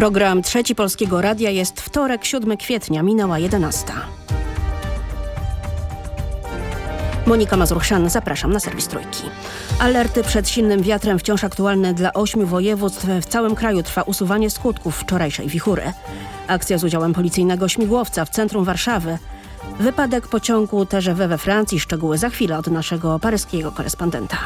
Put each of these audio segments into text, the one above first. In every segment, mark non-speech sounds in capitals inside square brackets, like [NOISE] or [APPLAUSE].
Program Trzeci Polskiego Radia jest wtorek, 7 kwietnia, minęła 11. Monika Mazurchszan, zapraszam na serwis Trójki. Alerty przed silnym wiatrem wciąż aktualne dla ośmiu województw. W całym kraju trwa usuwanie skutków wczorajszej wichury. Akcja z udziałem policyjnego śmigłowca w centrum Warszawy. Wypadek pociągu TGV we Francji. Szczegóły za chwilę od naszego paryskiego korespondenta.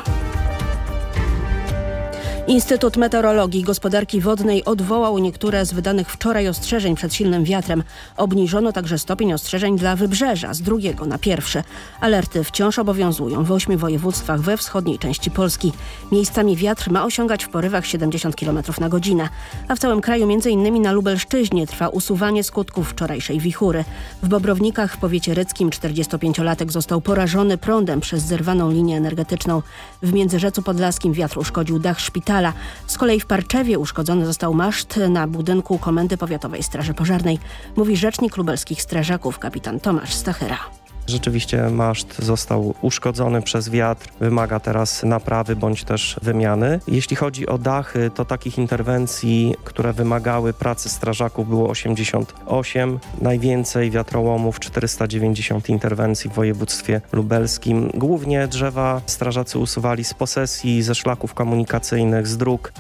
Instytut Meteorologii i Gospodarki Wodnej odwołał niektóre z wydanych wczoraj ostrzeżeń przed silnym wiatrem. Obniżono także stopień ostrzeżeń dla wybrzeża z drugiego na pierwszy. Alerty wciąż obowiązują w ośmiu województwach we wschodniej części Polski. Miejscami wiatr ma osiągać w porywach 70 km na godzinę. A w całym kraju m.in. na Lubelszczyźnie trwa usuwanie skutków wczorajszej wichury. W Bobrownikach w powiecie ryckim 45-latek został porażony prądem przez zerwaną linię energetyczną. W Międzyrzecu Podlaskim wiatr uszkodził dach szpitala szpitala. Z kolei w Parczewie uszkodzony został maszt na budynku Komendy Powiatowej Straży Pożarnej, mówi rzecznik lubelskich strażaków kapitan Tomasz Stachyra. Rzeczywiście maszt został uszkodzony przez wiatr, wymaga teraz naprawy bądź też wymiany. Jeśli chodzi o dachy, to takich interwencji, które wymagały pracy strażaków było 88, najwięcej wiatrołomów 490 interwencji w województwie lubelskim. Głównie drzewa strażacy usuwali z posesji, ze szlaków komunikacyjnych, z dróg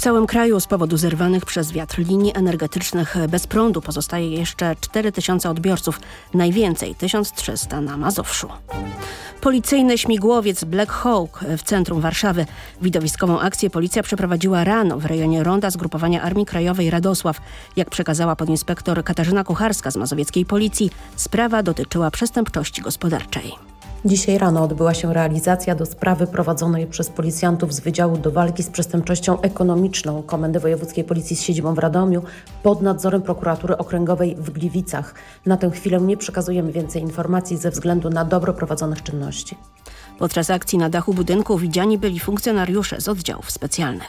całym kraju z powodu zerwanych przez wiatr linii energetycznych bez prądu pozostaje jeszcze 4000 odbiorców, najwięcej 1300 na Mazowszu. Policyjny śmigłowiec Black Hawk w centrum Warszawy. Widowiskową akcję policja przeprowadziła rano w rejonie ronda zgrupowania Armii Krajowej Radosław. Jak przekazała podinspektor Katarzyna Kucharska z mazowieckiej policji, sprawa dotyczyła przestępczości gospodarczej. Dzisiaj rano odbyła się realizacja do sprawy prowadzonej przez policjantów z Wydziału do Walki z Przestępczością Ekonomiczną Komendy Wojewódzkiej Policji z siedzibą w Radomiu pod nadzorem Prokuratury Okręgowej w Gliwicach. Na tę chwilę nie przekazujemy więcej informacji ze względu na dobro prowadzonych czynności. Podczas akcji na dachu budynku widziani byli funkcjonariusze z oddziałów specjalnych.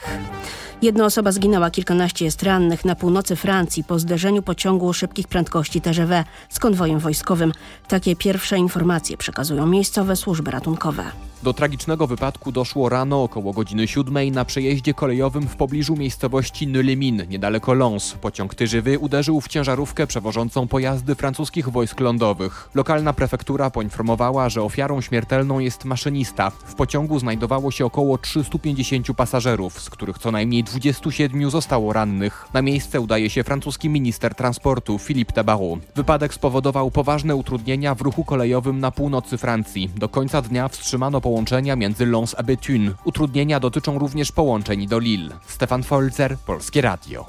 Jedna osoba zginęła, kilkanaście jest rannych na północy Francji po zderzeniu pociągu szybkich prędkości TGV z konwojem wojskowym. Takie pierwsze informacje przekazują miejscowe służby ratunkowe. Do tragicznego wypadku doszło rano około godziny siódmej na przejeździe kolejowym w pobliżu miejscowości Nylimin, niedaleko Lons. Pociąg tyżywy uderzył w ciężarówkę przewożącą pojazdy francuskich wojsk lądowych. Lokalna prefektura poinformowała, że ofiarą śmiertelną jest maszynista. W pociągu znajdowało się około 350 pasażerów, z których co najmniej 27 zostało rannych. Na miejsce udaje się francuski minister transportu Philippe Tabarot. Wypadek spowodował poważne utrudnienia w ruchu kolejowym na północy Francji. Do końca dnia wstrzymano połączenia między Lens a Béthune. Utrudnienia dotyczą również połączeń do Lille. Stefan Folzer, Polskie Radio.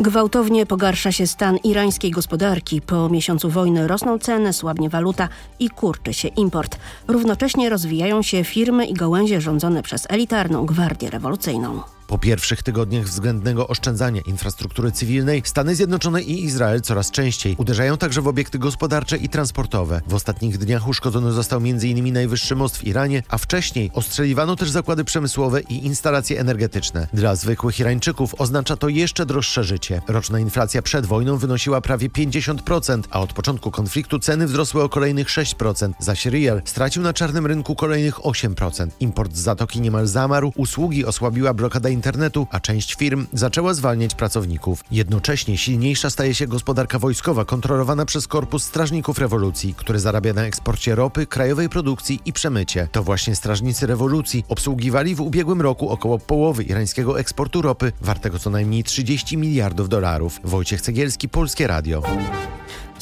Gwałtownie pogarsza się stan irańskiej gospodarki. Po miesiącu wojny rosną ceny, słabnie waluta i kurczy się import. Równocześnie rozwijają się firmy i gałęzie rządzone przez elitarną Gwardię Rewolucyjną. Po pierwszych tygodniach względnego oszczędzania infrastruktury cywilnej Stany Zjednoczone i Izrael coraz częściej uderzają także w obiekty gospodarcze i transportowe. W ostatnich dniach uszkodzony został m.in. najwyższy most w Iranie, a wcześniej ostrzeliwano też zakłady przemysłowe i instalacje energetyczne. Dla zwykłych Irańczyków oznacza to jeszcze droższe życie. Roczna inflacja przed wojną wynosiła prawie 50%, a od początku konfliktu ceny wzrosły o kolejnych 6%. Zaś Rial stracił na czarnym rynku kolejnych 8%. Import z Zatoki niemal zamarł, usługi osłabiła blokada internetu, a część firm zaczęła zwalniać pracowników. Jednocześnie silniejsza staje się gospodarka wojskowa kontrolowana przez Korpus Strażników Rewolucji, który zarabia na eksporcie ropy, krajowej produkcji i przemycie. To właśnie strażnicy rewolucji obsługiwali w ubiegłym roku około połowy irańskiego eksportu ropy, wartego co najmniej 30 miliardów dolarów. Wojciech Cegielski, Polskie Radio.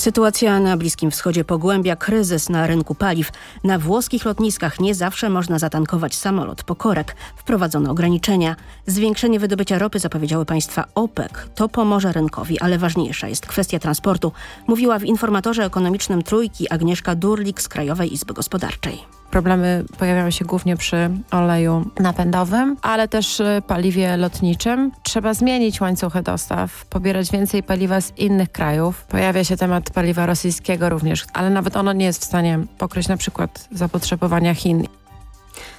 Sytuacja na Bliskim Wschodzie pogłębia kryzys na rynku paliw. Na włoskich lotniskach nie zawsze można zatankować samolot po korek. Wprowadzono ograniczenia. Zwiększenie wydobycia ropy zapowiedziały państwa OPEC. To pomoże rynkowi, ale ważniejsza jest kwestia transportu, mówiła w informatorze ekonomicznym Trójki Agnieszka Durlik z Krajowej Izby Gospodarczej. Problemy pojawiają się głównie przy oleju napędowym, ale też y, paliwie lotniczym. Trzeba zmienić łańcuchy dostaw, pobierać więcej paliwa z innych krajów. Pojawia się temat paliwa rosyjskiego również, ale nawet ono nie jest w stanie pokryć na przykład zapotrzebowania Chin.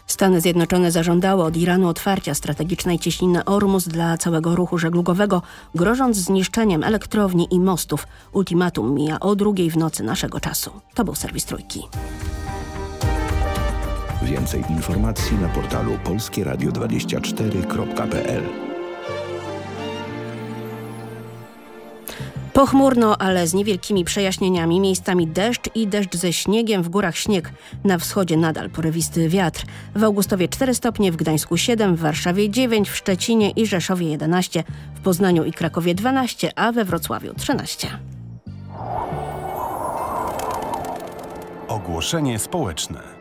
Stany Zjednoczone zażądały od Iranu otwarcia strategicznej cieśniny Ormus dla całego ruchu żeglugowego, grożąc zniszczeniem elektrowni i mostów. Ultimatum mija o drugiej w nocy naszego czasu. To był serwis Trójki. Więcej informacji na portalu polskieradio24.pl Pochmurno, ale z niewielkimi przejaśnieniami, miejscami deszcz i deszcz ze śniegiem, w górach śnieg, na wschodzie nadal porywisty wiatr. W Augustowie 4 stopnie, w Gdańsku 7, w Warszawie 9, w Szczecinie i Rzeszowie 11, w Poznaniu i Krakowie 12, a we Wrocławiu 13. Ogłoszenie społeczne.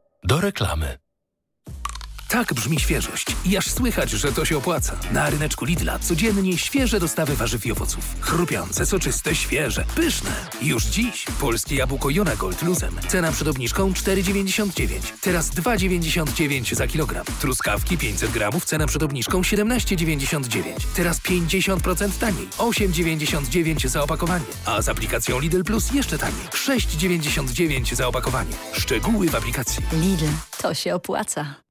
do reklamy. Tak brzmi świeżość. I aż słychać, że to się opłaca. Na ryneczku Lidla codziennie świeże dostawy warzyw i owoców. Chrupiące, soczyste, świeże, pyszne. Już dziś polskie jabłko Jona Gold luzem. Cena przed obniżką 4,99. Teraz 2,99 za kilogram. Truskawki 500 gramów, cena przed obniżką 17,99. Teraz 50% taniej. 8,99 za opakowanie. A z aplikacją Lidl Plus jeszcze taniej. 6,99 za opakowanie. Szczegóły w aplikacji. Lidl, to się opłaca.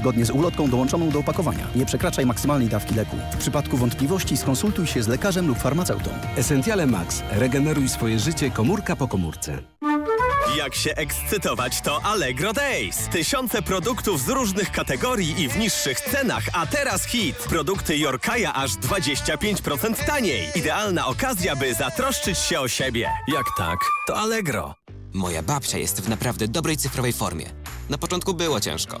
zgodnie z ulotką dołączoną do opakowania. Nie przekraczaj maksymalnej dawki leku. W przypadku wątpliwości skonsultuj się z lekarzem lub farmaceutą. Essentiale Max. Regeneruj swoje życie komórka po komórce. Jak się ekscytować to Allegro Days. Tysiące produktów z różnych kategorii i w niższych cenach, a teraz hit. Produkty Jorkaja aż 25% taniej. Idealna okazja, by zatroszczyć się o siebie. Jak tak, to Allegro. Moja babcia jest w naprawdę dobrej cyfrowej formie. Na początku było ciężko,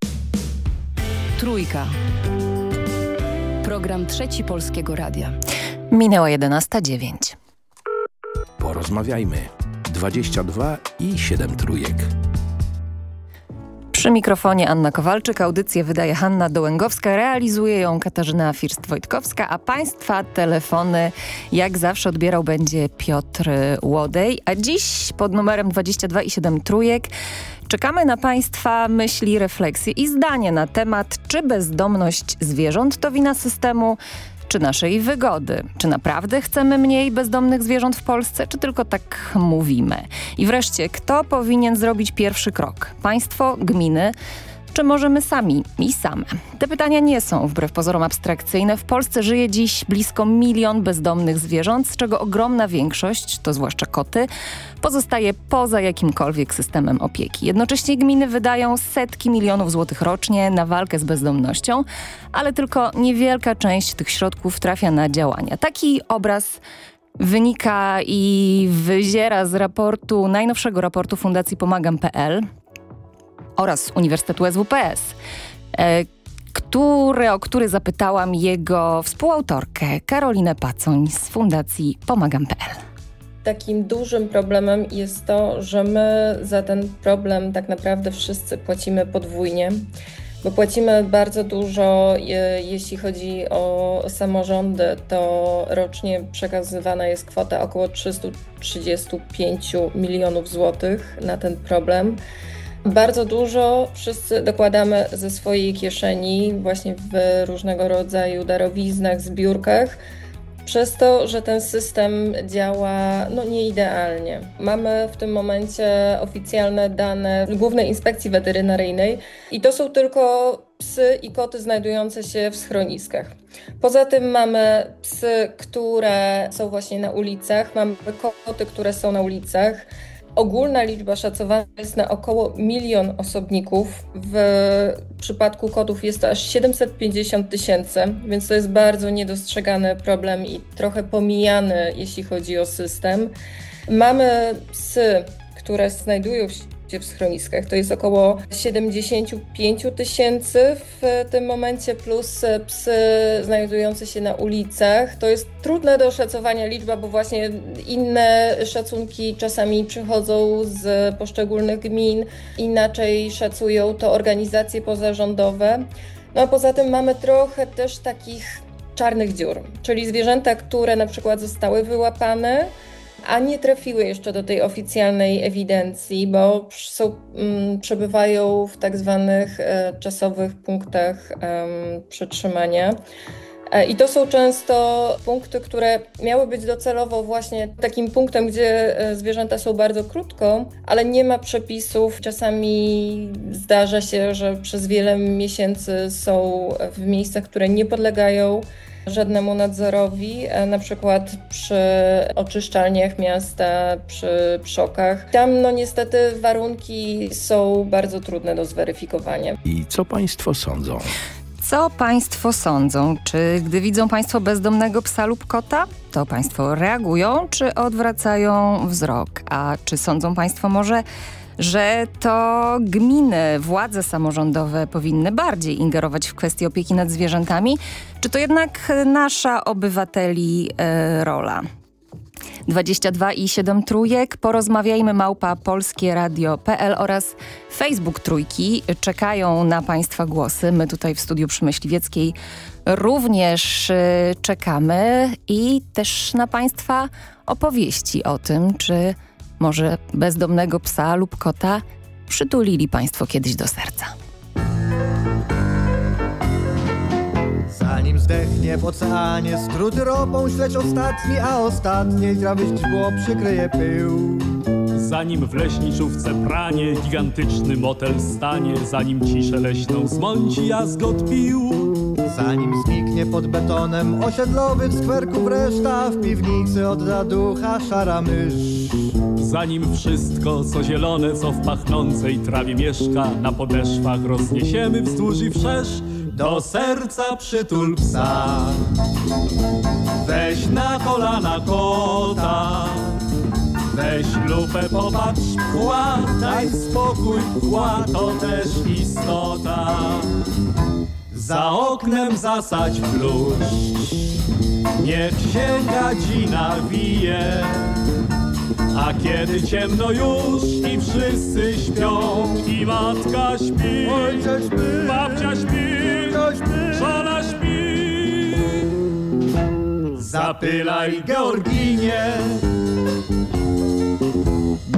Trójka. Program Trzeci Polskiego Radia. Minęła 11.09. Porozmawiajmy. 22 i 7 trójek. Przy mikrofonie Anna Kowalczyk, audycję wydaje Hanna Dołęgowska, realizuje ją Katarzyna First-Wojtkowska, a Państwa telefony jak zawsze odbierał będzie Piotr Łodej, a dziś pod numerem 22 i 7 trójek czekamy na Państwa myśli, refleksje i zdanie na temat, czy bezdomność zwierząt to wina systemu, czy naszej wygody? Czy naprawdę chcemy mniej bezdomnych zwierząt w Polsce, czy tylko tak mówimy? I wreszcie, kto powinien zrobić pierwszy krok? Państwo, gminy, czy możemy sami i same? Te pytania nie są wbrew pozorom abstrakcyjne. W Polsce żyje dziś blisko milion bezdomnych zwierząt, z czego ogromna większość, to zwłaszcza koty, pozostaje poza jakimkolwiek systemem opieki. Jednocześnie gminy wydają setki milionów złotych rocznie na walkę z bezdomnością, ale tylko niewielka część tych środków trafia na działania. Taki obraz wynika i wyziera z raportu, najnowszego raportu Fundacji Pomagam.pl oraz Uniwersytetu SWPS, e, który, o który zapytałam jego współautorkę Karolinę Pacoń z Fundacji Pomagam.pl. Takim dużym problemem jest to, że my za ten problem tak naprawdę wszyscy płacimy podwójnie, bo płacimy bardzo dużo, je, jeśli chodzi o samorządy, to rocznie przekazywana jest kwota około 335 milionów złotych na ten problem. Bardzo dużo wszyscy dokładamy ze swojej kieszeni, właśnie w różnego rodzaju darowiznach, zbiórkach, przez to, że ten system działa no, nieidealnie. Mamy w tym momencie oficjalne dane Głównej Inspekcji Weterynaryjnej i to są tylko psy i koty znajdujące się w schroniskach. Poza tym mamy psy, które są właśnie na ulicach, mamy koty, które są na ulicach. Ogólna liczba szacowana jest na około milion osobników. W przypadku kotów jest to aż 750 tysięcy, więc to jest bardzo niedostrzegany problem i trochę pomijany, jeśli chodzi o system. Mamy psy, które znajdują się w schroniskach. To jest około 75 tysięcy w tym momencie, plus psy znajdujące się na ulicach. To jest trudne do oszacowania liczba, bo właśnie inne szacunki czasami przychodzą z poszczególnych gmin, inaczej szacują to organizacje pozarządowe. No a poza tym mamy trochę też takich czarnych dziur, czyli zwierzęta, które na przykład zostały wyłapane, a nie trafiły jeszcze do tej oficjalnej ewidencji, bo są, mm, przebywają w tak zwanych e, czasowych punktach e, przetrzymania. I to są często punkty, które miały być docelowo właśnie takim punktem, gdzie e, zwierzęta są bardzo krótko, ale nie ma przepisów. Czasami zdarza się, że przez wiele miesięcy są w miejscach, które nie podlegają żadnemu nadzorowi, e, na przykład przy oczyszczalniach miasta, przy przokach. Tam no niestety warunki są bardzo trudne do zweryfikowania. I co Państwo sądzą? Co Państwo sądzą? Czy gdy widzą Państwo bezdomnego psa lub kota, to Państwo reagują czy odwracają wzrok? A czy sądzą Państwo może, że to gminy, władze samorządowe powinny bardziej ingerować w kwestie opieki nad zwierzętami? Czy to jednak nasza obywateli e, rola? 22 i 7 trójek. Porozmawiajmy małpa polskie radio.pl oraz Facebook trójki. Czekają na Państwa głosy. My tutaj w studiu przy Myśliwieckiej również y, czekamy i też na Państwa opowieści o tym, czy może bezdomnego psa lub kota przytulili Państwo kiedyś do serca. Zanim zdechnie w oceanie skróty ropą śledź ostatni, a ostatniej trawy źdźbło przykryje pył. Zanim w leśniczówce pranie gigantyczny motel stanie, zanim ciszę leśną zmąci jazgot pił. Zanim zniknie pod betonem osiedlowy w skwerku reszta, w piwnicy odda ducha szara mysz. Zanim wszystko, co zielone, co w pachnącej trawie mieszka, na podeszwach rozniesiemy wzdłuż i wszerz, do serca przytul psa. Weź na kolana kota, weź lupę, popatrz, pła, daj spokój, pła, to też istota. Za oknem zasadź bluszcz, niech się gadzina wije. A kiedy ciemno już i wszyscy śpią I matka śpi, Ojciec śpi, babcia śpi, żona śpi. Zapylaj Georginie.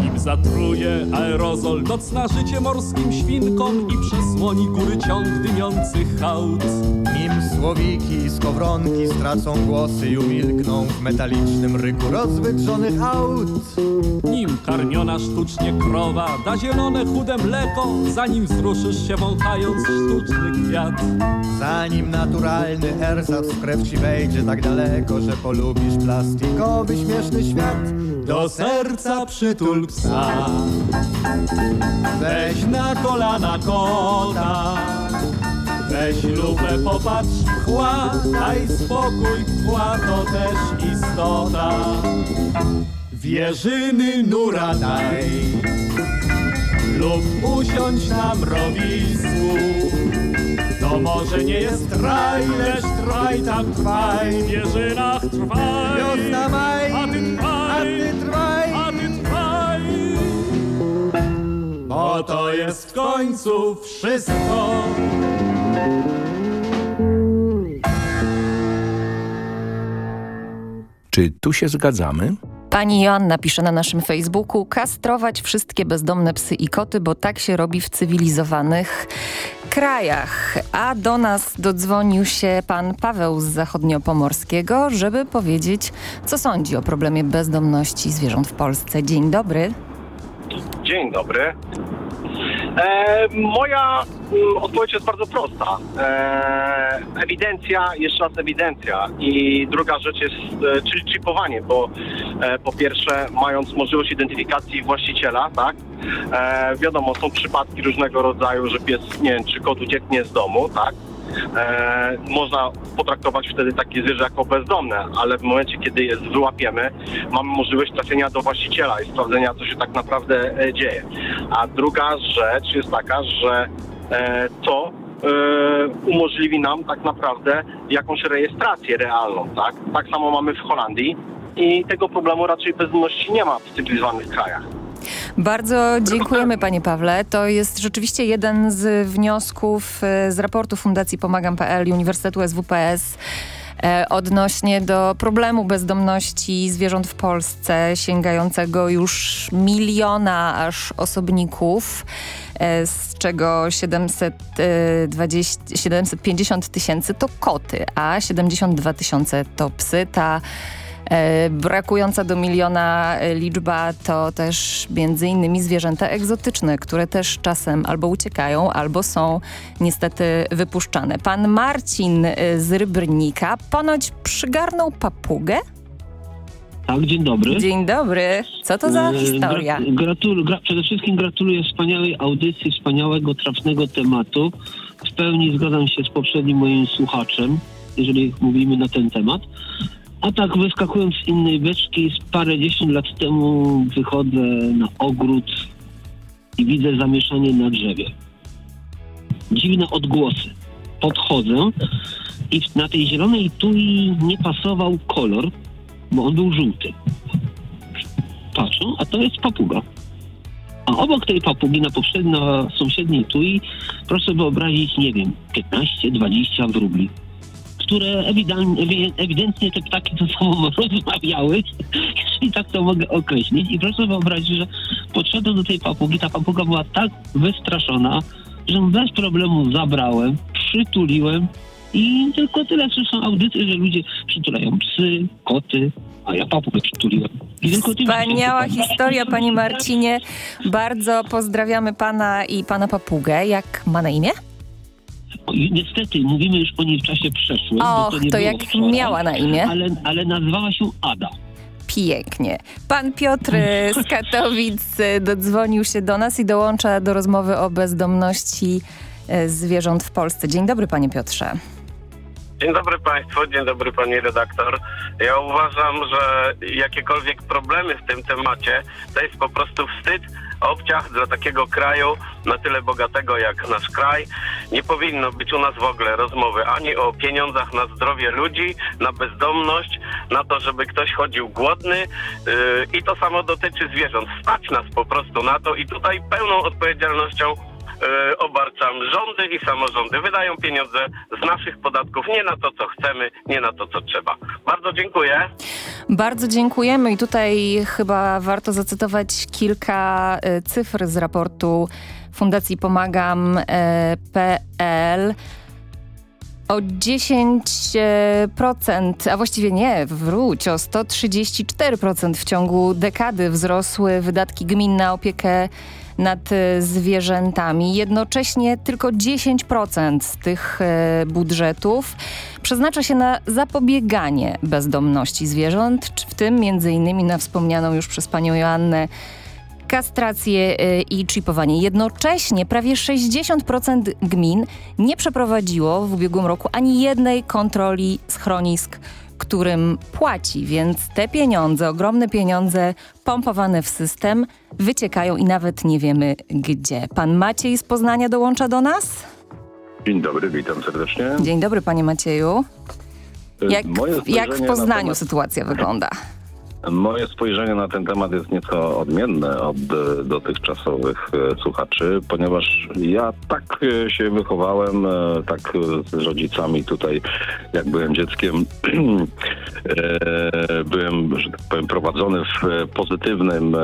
Nim zatruje aerozol Nocna życie morskim świnkom I przesłoni góry ciąg dymiących hałd Nim Słowiki i skowronki stracą głosy i umilkną w metalicznym ryku rozwydrzonych aut. Nim karmiona sztucznie krowa da zielone chude mleko, zanim wzruszysz się wąchając sztuczny kwiat. Zanim naturalny ersat w krew ci wejdzie tak daleko, że polubisz plastikowy śmieszny świat. Do serca przytul psa. Weź na kolana kota. Weź lupę, popatrz w chła, daj spokój, chła to też istota. Wierzyny nura daj lub usiądź na mrowisku. To może nie jest raj, lecz trwaj tam trwaj, w wieżynach trwaj. Wiosna maj, a ty trwaj, a ty trwaj. a ty trwaj. Bo to jest w końcu wszystko. Czy tu się zgadzamy? Pani Joanna pisze na naszym Facebooku kastrować wszystkie bezdomne psy i koty, bo tak się robi w cywilizowanych krajach. A do nas dodzwonił się pan Paweł z Zachodniopomorskiego, żeby powiedzieć, co sądzi o problemie bezdomności zwierząt w Polsce. Dzień dobry. Dzień dobry. E, moja mm, odpowiedź jest bardzo prosta. E, ewidencja, jeszcze raz ewidencja. I druga rzecz jest, e, czyli chipowanie, bo e, po pierwsze, mając możliwość identyfikacji właściciela, tak? E, wiadomo, są przypadki różnego rodzaju, że pies, nie wiem, czy kot ucieknie z domu, tak? E, można potraktować wtedy takie zwierzę jako bezdomne, ale w momencie, kiedy je wyłapiemy, mamy możliwość trafienia do właściciela i sprawdzenia, co się tak naprawdę e, dzieje. A druga rzecz jest taka, że e, to e, umożliwi nam tak naprawdę jakąś rejestrację realną, tak? Tak samo mamy w Holandii i tego problemu raczej bezdomności nie ma w cywilizowanych krajach. Bardzo dziękujemy panie Pawle. To jest rzeczywiście jeden z wniosków e, z raportu Fundacji Pomagam.pl Uniwersytetu SWPS e, odnośnie do problemu bezdomności zwierząt w Polsce, sięgającego już miliona aż osobników, e, z czego 720, 750 tysięcy to koty, a 72 tysiące to psy. Ta brakująca do miliona e, liczba to też między innymi zwierzęta egzotyczne, które też czasem albo uciekają, albo są niestety wypuszczane. Pan Marcin e, z Rybrnika ponoć przygarnął papugę? Tak, dzień dobry. Dzień dobry. Co to za E, historia? Gra, gratul, gra, przede wszystkim gratuluję wspaniałej audycji, wspaniałego, trafnego tematu. W pełni zgadzam się z poprzednim moim słuchaczem, jeżeli mówimy na ten temat. A tak wyskakując z innej beczki, z parę dziesiąt lat temu wychodzę na ogród i widzę zamieszanie na drzewie. Dziwne odgłosy. Podchodzę i na tej zielonej tui nie pasował kolor, bo on był żółty. Patrzę, a to jest papuga. A obok tej papugi na poprzedniej, na sąsiedniej tui, proszę wyobrazić, nie wiem, 15-20 wróbli które ewidentnie, te ptaki ze sobą [LAUGHS] rozmawiały, jeśli tak to mogę określić. I proszę wyobrazić, że podszedłem do tej papugi, ta papuga była tak wystraszona, że bez problemu zabrałem, przytuliłem i tylko tyle słyszę audycje, że ludzie przytulają psy, koty, a ja papugę przytuliłem. Wspaniała historia, panie Marcinie. Bardzo pozdrawiamy pana i pana papugę. Jak ma na imię? Niestety, mówimy już o niej w czasie przeszłym. bo Och, to nie to było jak wczoraj, miała na imię? Ale, ale nazywała się Ada. Pięknie. Pan Piotr z [LAUGHS] Katowic y, dodzwonił się do nas i dołącza do rozmowy o bezdomności y, zwierząt w Polsce. Dzień dobry, panie Piotrze. Dzień dobry Państwu, dzień dobry Pani redaktor. Ja uważam, że jakiekolwiek problemy w tym temacie to jest po prostu wstyd, obciach dla takiego kraju na tyle bogatego jak nasz kraj. Nie powinno być u nas w ogóle rozmowy ani o pieniądzach na zdrowie ludzi, na bezdomność, na to, żeby ktoś chodził głodny yy, i to samo dotyczy zwierząt. Stać nas po prostu na to i tutaj pełną odpowiedzialnością obarczam rządy i samorządy. Wydają pieniądze z naszych podatków, nie na to, co chcemy, nie na to, co trzeba. Bardzo dziękuję. Bardzo dziękujemy i tutaj chyba warto zacytować kilka y, cyfr z raportu Fundacji Pomagam.pl. O 10%, a właściwie nie, wróć, o 134% w ciągu dekady wzrosły wydatki gmin na opiekę nad e, zwierzętami. Jednocześnie tylko 10% z tych e, budżetów przeznacza się na zapobieganie bezdomności zwierząt, w tym innymi na wspomnianą już przez panią Joannę kastrację y, i chipowanie. Jednocześnie prawie 60% gmin nie przeprowadziło w ubiegłym roku ani jednej kontroli schronisk, którym płaci, więc te pieniądze, ogromne pieniądze pompowane w system wyciekają i nawet nie wiemy gdzie. Pan Maciej z Poznania dołącza do nas? Dzień dobry, witam serdecznie. Dzień dobry panie Macieju. Jak, Moje jak w Poznaniu na temat- sytuacja wygląda? Moje spojrzenie na ten temat jest nieco odmienne od e, dotychczasowych e, słuchaczy, ponieważ ja tak e, się wychowałem, tak z rodzicami tutaj, jak byłem dzieckiem, [CLEARS THROAT] byłem, że tak powiem, prowadzony w pozytywnym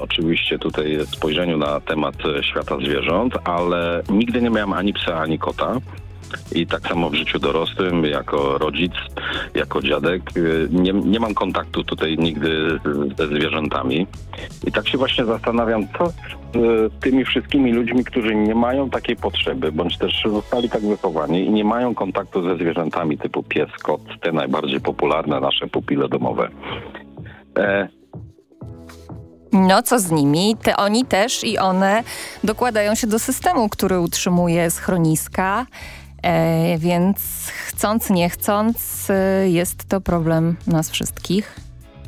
oczywiście tutaj spojrzeniu na temat świata zwierząt, ale nigdy nie miałem ani psa, ani kota. I tak samo w życiu dorosłym, jako rodzic, jako dziadek, y, nie, nie mam kontaktu tutaj nigdy z- ze zwierzętami. I tak się właśnie zastanawiam, co z y, tymi wszystkimi ludźmi, którzy nie mają takiej potrzeby, bądź też zostali tak wychowani i nie mają kontaktu ze zwierzętami typu pies, kot, te najbardziej popularne nasze pupile domowe. E, No co z nimi? Te, oni też i one dokładają się do systemu, który utrzymuje schroniska, więc chcąc, nie chcąc e, jest to problem nas wszystkich.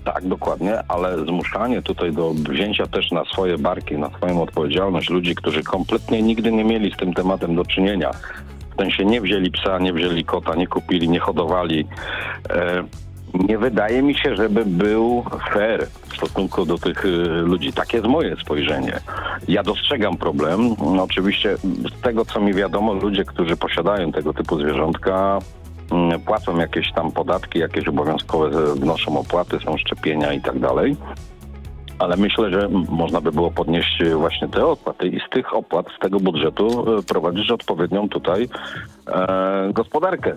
Tak, dokładnie, ale zmuszanie tutaj do wzięcia też na swoje barki, na swoją odpowiedzialność ludzi, którzy kompletnie nigdy nie mieli z tym tematem do czynienia. W sensie nie wzięli psa, nie wzięli kota, nie kupili, nie hodowali. E, nie wydaje mi się, żeby był fair w stosunku do tych y, ludzi. Takie jest moje spojrzenie. Ja dostrzegam problem. No, oczywiście z tego, co mi wiadomo, ludzie, którzy posiadają tego typu zwierzątka, mm, płacą jakieś tam podatki, jakieś obowiązkowe e, wnoszą opłaty, są szczepienia i tak dalej. Ale myślę, że można by było podnieść e, właśnie te opłaty i z tych opłat, z tego budżetu e, prowadzić odpowiednią tutaj e, gospodarkę.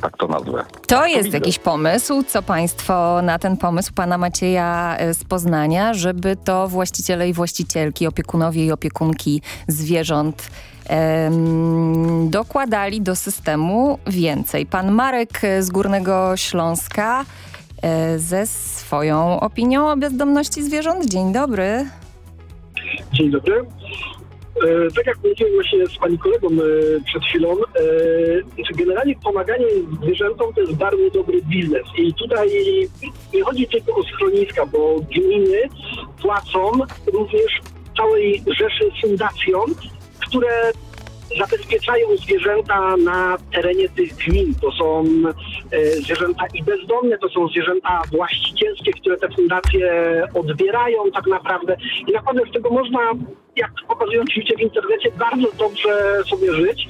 Tak to nazwę. To jest widzę. jakiś pomysł, co państwo na ten pomysł pana Macieja e, z Poznania, żeby to właściciele i właścicielki, opiekunowie i opiekunki zwierząt em, dokładali do systemu więcej. Pan Marek e, z Górnego Śląska e, ze swoją opinią o bezdomności zwierząt. Dzień dobry. Dzień dobry. E, tak jak mówiłem właśnie z pani kolegą e, przed chwilą, e, generalnie pomaganie zwierzętom to jest bardzo dobry biznes. I tutaj nie chodzi tylko o schroniska, bo gminy płacą również całej rzeszy fundacjom, które zabezpieczają zwierzęta na terenie tych gmin. To są e, zwierzęta i bezdomne, to są zwierzęta właścicielskie, które te fundacje odbierają tak naprawdę. I naprawdę z tego można, jak pokazują oczywiście w internecie, bardzo dobrze sobie żyć.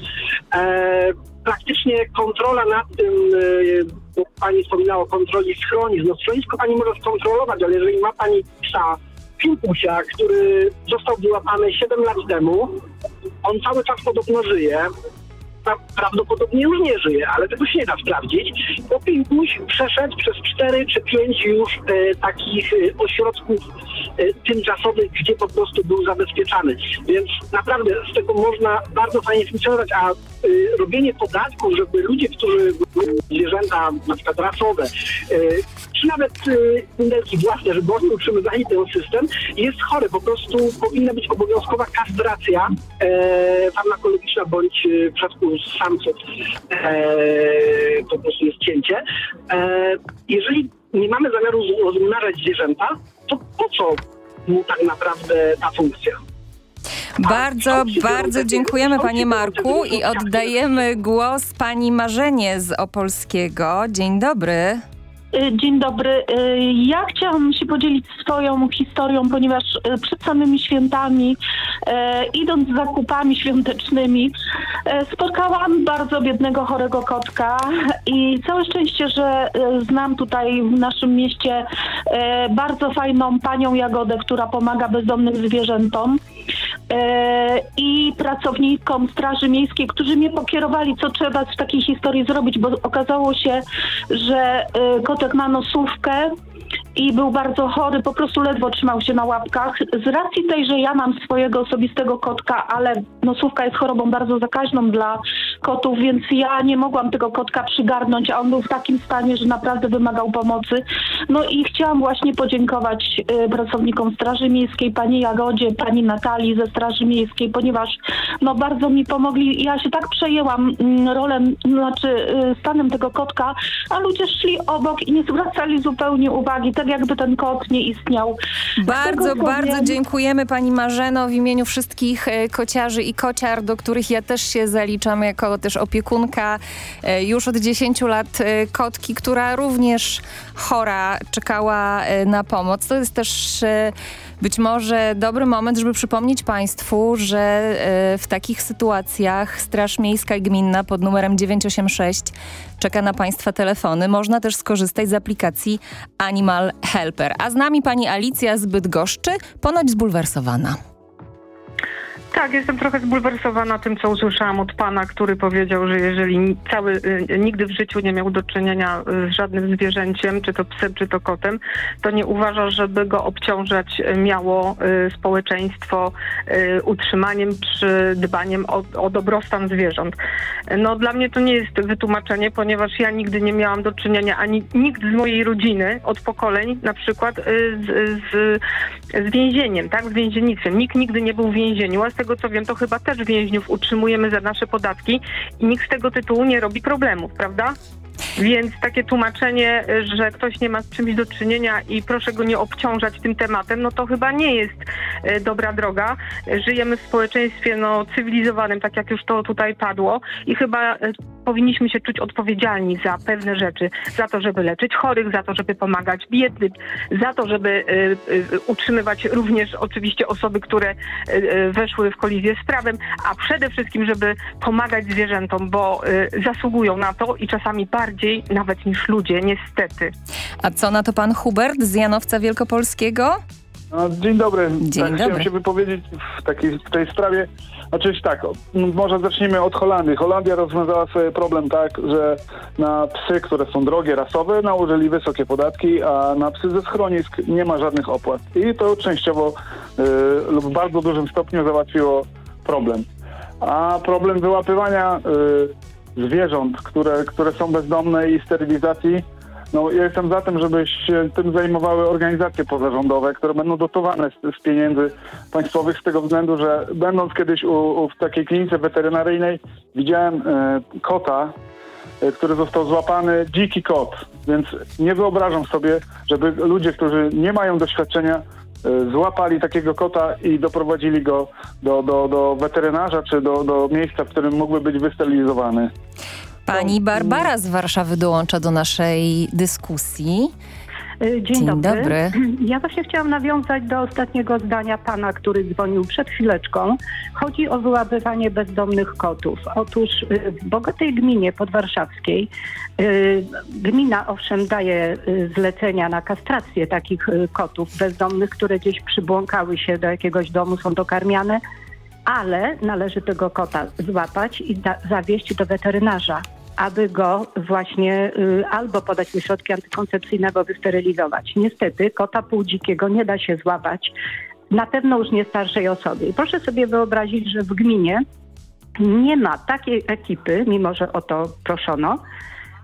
E, praktycznie kontrola nad tym, e, bo pani wspominała o kontroli schronisk. No schronisko pani może skontrolować, ale jeżeli ma pani psa, Pimpusia, który został wyłapany 7 lat temu, on cały czas podobno żyje. Pra- Prawdopodobnie już nie żyje, ale tego się nie da sprawdzić. Bo Pimpuś przeszedł przez 4 czy 5 już e, takich e, ośrodków e, tymczasowych, gdzie po prostu był zabezpieczany. Więc naprawdę z tego można bardzo fajnie funkcjonować, a e, robienie podatków, żeby ludzie, którzy zwierzęta na przykład rasowe, e, czy nawet e, bundelki własne, żeby oni utrzymywali ten system, jest chore. Po prostu powinna być obowiązkowa kastracja e, farmakologiczna bądź e, w przypadku samców e, po prostu jest cięcie. E, jeżeli nie mamy zamiaru rozmnażać zwierzęta, to po co mu tak naprawdę ta funkcja? Bardzo, bardzo dziękujemy panie Marku i oddajemy głos pani Marzenie z Opolskiego. Dzień dobry. Y, Dzień dobry. Y, Ja chciałam się podzielić swoją historią, ponieważ y, przed samymi świętami, idąc z zakupami świątecznymi, spotkałam bardzo biednego, chorego kotka i całe szczęście, że znam tutaj w naszym mieście bardzo fajną panią Jagodę, która pomaga bezdomnym zwierzętom. i pracownikom Straży Miejskiej, którzy mnie pokierowali, co trzeba w takiej historii zrobić, bo okazało się, że kotek ma nosówkę i był bardzo chory, po prostu ledwo trzymał się na łapkach. Z racji tej, że ja mam swojego osobistego kotka, ale nosówka jest chorobą bardzo zakaźną dla kotów, więc ja nie mogłam tego kotka przygarnąć, a on był w takim stanie, że naprawdę wymagał pomocy. No i chciałam właśnie podziękować y, pracownikom Straży Miejskiej, pani Jagodzie, pani Natalii ze Straży Miejskiej, ponieważ no bardzo mi pomogli. Ja się tak przejęłam mm, rolą, znaczy y, stanem tego kotka, a ludzie szli obok i nie zwracali zupełnie uwagi, tak jakby ten kot nie istniał. Bardzo, bardzo dziękujemy Pani Marzeno w imieniu wszystkich e, kociarzy i kociar, do których ja też się zaliczam jako też opiekunka e, już od 10 lat e, kotki, która również chora czekała na pomoc. To jest też być może dobry moment, żeby przypomnieć Państwu, że e, w takich sytuacjach Straż Miejska i Gminna pod numerem 986 czeka na Państwa telefony. Można też skorzystać z aplikacji Animal Helper. A z nami Pani Alicja z Bydgoszczy, ponoć zbulwersowana. Tak, jestem trochę zbulwersowana tym, co usłyszałam od pana, który powiedział, że jeżeli cały, y, nigdy w życiu nie miał do czynienia y, z żadnym zwierzęciem, czy to psem, czy to kotem, to nie uważa, żeby go obciążać y, miało społeczeństwo utrzymaniem czy dbaniem o, o dobrostan zwierząt. No dla mnie to nie jest wytłumaczenie, ponieważ ja nigdy nie miałam do czynienia, ani nikt z mojej rodziny od pokoleń na przykład z, z, z więzieniem, tak, z więziennictwem. Nikt nigdy nie był w więzieniu, a z tego co wiem, to chyba też więźniów utrzymujemy za nasze podatki i nikt z tego tytułu nie robi problemów, prawda? Więc takie tłumaczenie, że ktoś nie ma z czymś do czynienia i proszę go nie obciążać tym tematem, no to chyba nie jest e, dobra droga. Żyjemy w społeczeństwie no, cywilizowanym, tak jak już to tutaj padło i chyba e, powinniśmy się czuć odpowiedzialni za pewne rzeczy. Za to, żeby leczyć chorych, za to, żeby pomagać biednym, za to, żeby e, utrzymywać również oczywiście osoby, które weszły w kolizję z prawem, a przede wszystkim, żeby pomagać zwierzętom, bo zasługują na to i czasami bardziej nawet niż ludzie, niestety. A co na to Pan Hubert z Janowca Wielkopolskiego? No, dzień dobry. Dzień tak, dobry. Chciałem się wypowiedzieć w, takiej, w tej sprawie. Znaczy tak, może zacznijmy od Holandii. Holandia rozwiązała sobie problem tak, że na psy, które są drogie, rasowe, nałożyli wysokie podatki, a na psy ze schronisk nie ma żadnych opłat. I to częściowo y, lub w bardzo dużym stopniu załatwiło problem. A problem wyłapywania y, zwierząt, które, które są bezdomne i sterylizacji, no, ja jestem za tym, żeby się tym zajmowały organizacje pozarządowe, które będą dotowane z, z pieniędzy państwowych z tego względu, że będąc kiedyś u, u, w takiej klinice weterynaryjnej widziałem e, kota, e, który został złapany, dziki kot, więc nie wyobrażam sobie, żeby ludzie, którzy nie mają doświadczenia złapali takiego kota i doprowadzili go do, do, do weterynarza czy do, do miejsca, w którym mógłby być wystylizowany. Pani Barbara z Warszawy dołącza do naszej dyskusji. Y, Dzień, Dzień dobry. dobry. [CLEARS THROAT] Ja właśnie chciałam nawiązać do ostatniego zdania pana, który dzwonił przed chwileczką. Chodzi o wyłapywanie bezdomnych kotów. Otóż y, w bogatej gminie podwarszawskiej y, gmina owszem daje zlecenia na kastrację takich kotów bezdomnych, które gdzieś przybłąkały się do jakiegoś domu, są dokarmiane, ale należy tego kota złapać i zawieźć do weterynarza aby go właśnie y, albo podać mu środki antykoncepcyjne, albo wysterylizować. Niestety kota półdzikiego nie da się złapać, na pewno już nie starszej osobie. I proszę sobie wyobrazić, że w gminie nie ma takiej ekipy, mimo że o to proszono,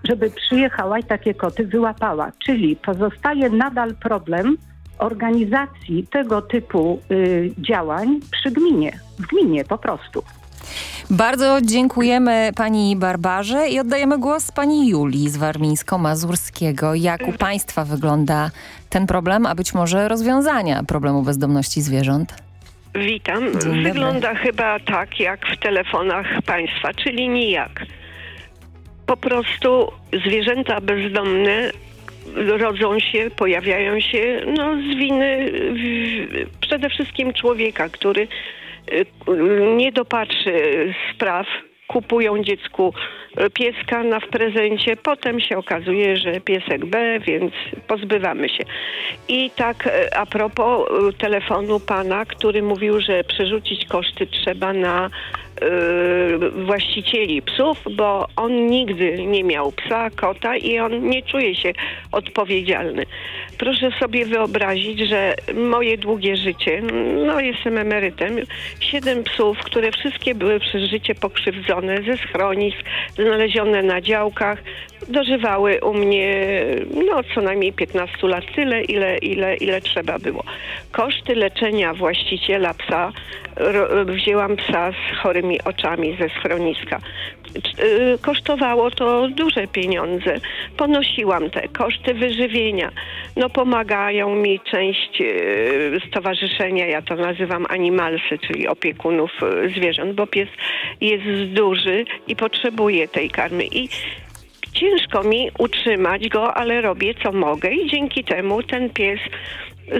żeby przyjechała i takie koty wyłapała. Czyli pozostaje nadal problem organizacji tego typu y, działań przy gminie, w gminie po prostu. Bardzo dziękujemy pani Barbarze i oddajemy głos pani Julii z Warmińsko-Mazurskiego. Jak u państwa wygląda ten problem, a być może rozwiązania problemu bezdomności zwierząt? Witam. Wygląda chyba tak jak w telefonach państwa, czyli nijak. Po prostu zwierzęta bezdomne rodzą się, pojawiają się no, z winy w, przede wszystkim człowieka, który nie dopatrzy spraw, kupują dziecku pieska na w prezencie. Potem się okazuje, że piesek B, więc pozbywamy się. I tak e, a propos e, telefonu pana, który mówił, że przerzucić koszty trzeba na e, właścicieli psów, bo on nigdy nie miał psa, kota i on nie czuje się odpowiedzialny. Proszę sobie wyobrazić, że moje długie życie, no jestem emerytem, siedem psów, które wszystkie były przez życie pokrzywdzone ze schronisk, znalezione na działkach, dożywały u mnie no co najmniej 15 lat tyle, ile, ile, ile trzeba było. Koszty leczenia właściciela psa, wzięłam psa z chorymi oczami ze schroniska. Y, Kosztowało to duże pieniądze. Ponosiłam te koszty wyżywienia. No pomagają mi część y, stowarzyszenia, ja to nazywam animalsy, czyli opiekunów y, zwierząt, bo pies jest duży i potrzebuje tej karmy. I ciężko mi utrzymać go, ale robię co mogę i dzięki temu ten pies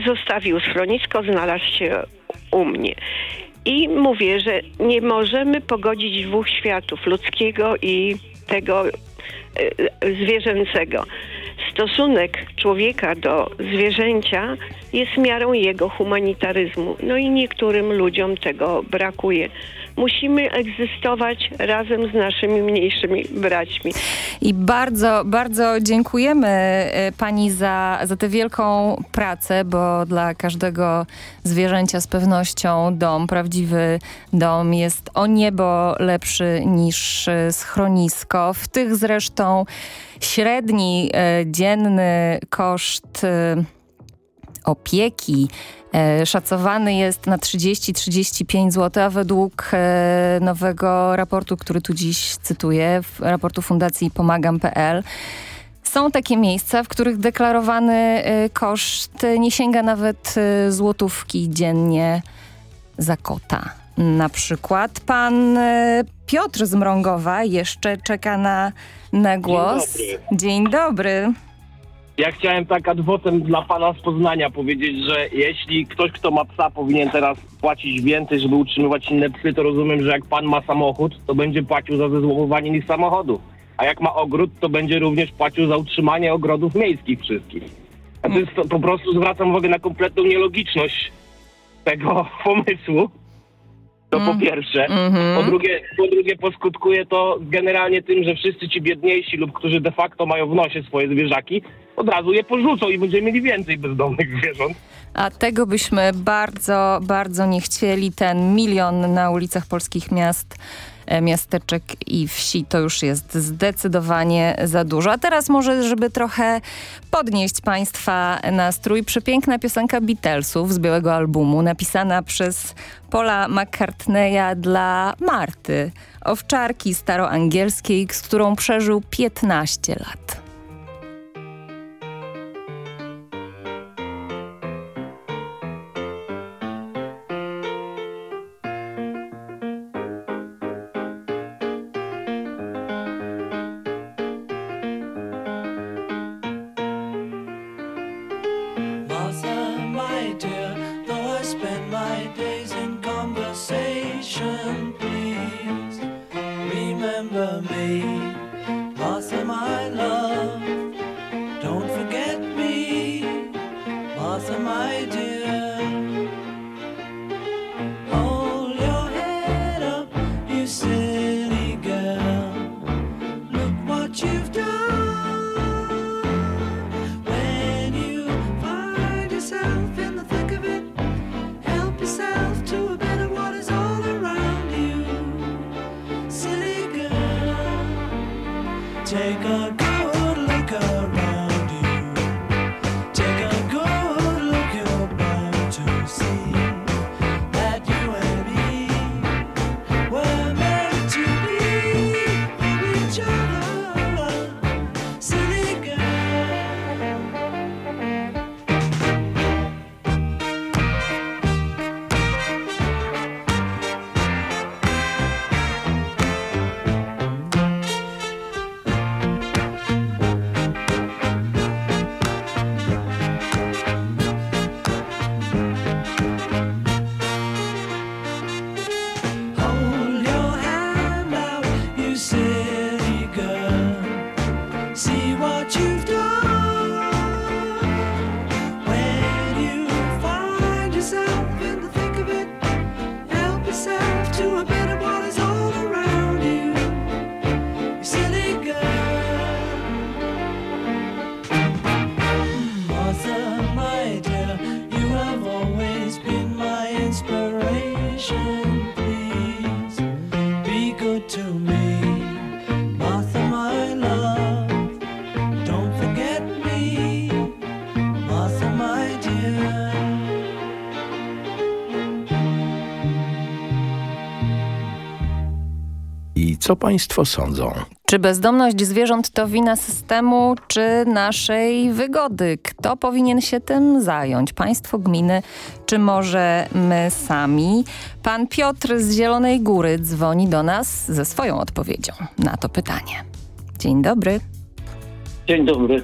zostawił schronisko, znalazł się u mnie. I mówię, że nie możemy pogodzić dwóch światów, ludzkiego i tego e, zwierzęcego. Stosunek człowieka do zwierzęcia jest miarą jego humanitaryzmu. No i niektórym ludziom tego brakuje. Musimy egzystować razem z naszymi mniejszymi braćmi. I bardzo, bardzo dziękujemy e, pani za, za tę wielką pracę, bo dla każdego zwierzęcia z pewnością dom, prawdziwy dom jest o niebo lepszy niż e, schronisko. W tych zresztą średni e, dzienny koszt e, opieki szacowany jest na 30-35 zł, a według e, nowego raportu, który tu dziś cytuję, raportu Fundacji Pomagam.pl, są takie miejsca, w których deklarowany e, koszt nie sięga nawet e, złotówki dziennie za kota. Na przykład pan e, Piotr z Mrągowa jeszcze czeka na, na głos. dobry. Dzień dobry. Ja chciałem tak adwotem dla pana z Poznania powiedzieć, że jeśli ktoś, kto ma psa, powinien teraz płacić więcej, żeby utrzymywać inne psy, to rozumiem, że jak pan ma samochód, to będzie płacił za zezłomowanie nim samochodu. A jak ma ogród, to będzie również płacił za utrzymanie ogrodów miejskich wszystkich. A to jest to, po prostu zwracam uwagę na kompletną nielogiczność tego [LAUGHS] pomysłu. To po pierwsze. Po, drugie, po drugie poskutkuje to generalnie tym, że wszyscy ci biedniejsi lub którzy de facto mają w nosie swoje zwierzaki, od razu je porzucą i będziemy mieli więcej bezdomnych zwierząt. A tego byśmy bardzo, bardzo nie chcieli. Ten milion na ulicach polskich miast, e, miasteczek i wsi to już jest zdecydowanie za dużo. A teraz może, żeby trochę podnieść Państwa nastrój, przepiękna piosenka Beatlesów z białego albumu, napisana przez Paula McCartneya dla Marty, owczarki staroangielskiej, z którą przeżył 15 lat. Take a Co państwo sądzą? Czy bezdomność zwierząt to wina systemu, czy naszej wygody? Kto powinien się tym zająć? Państwo, gminy, czy może my sami? Pan Piotr z Zielonej Góry dzwoni do nas ze swoją odpowiedzią na to pytanie. Dzień dobry. Dzień dobry.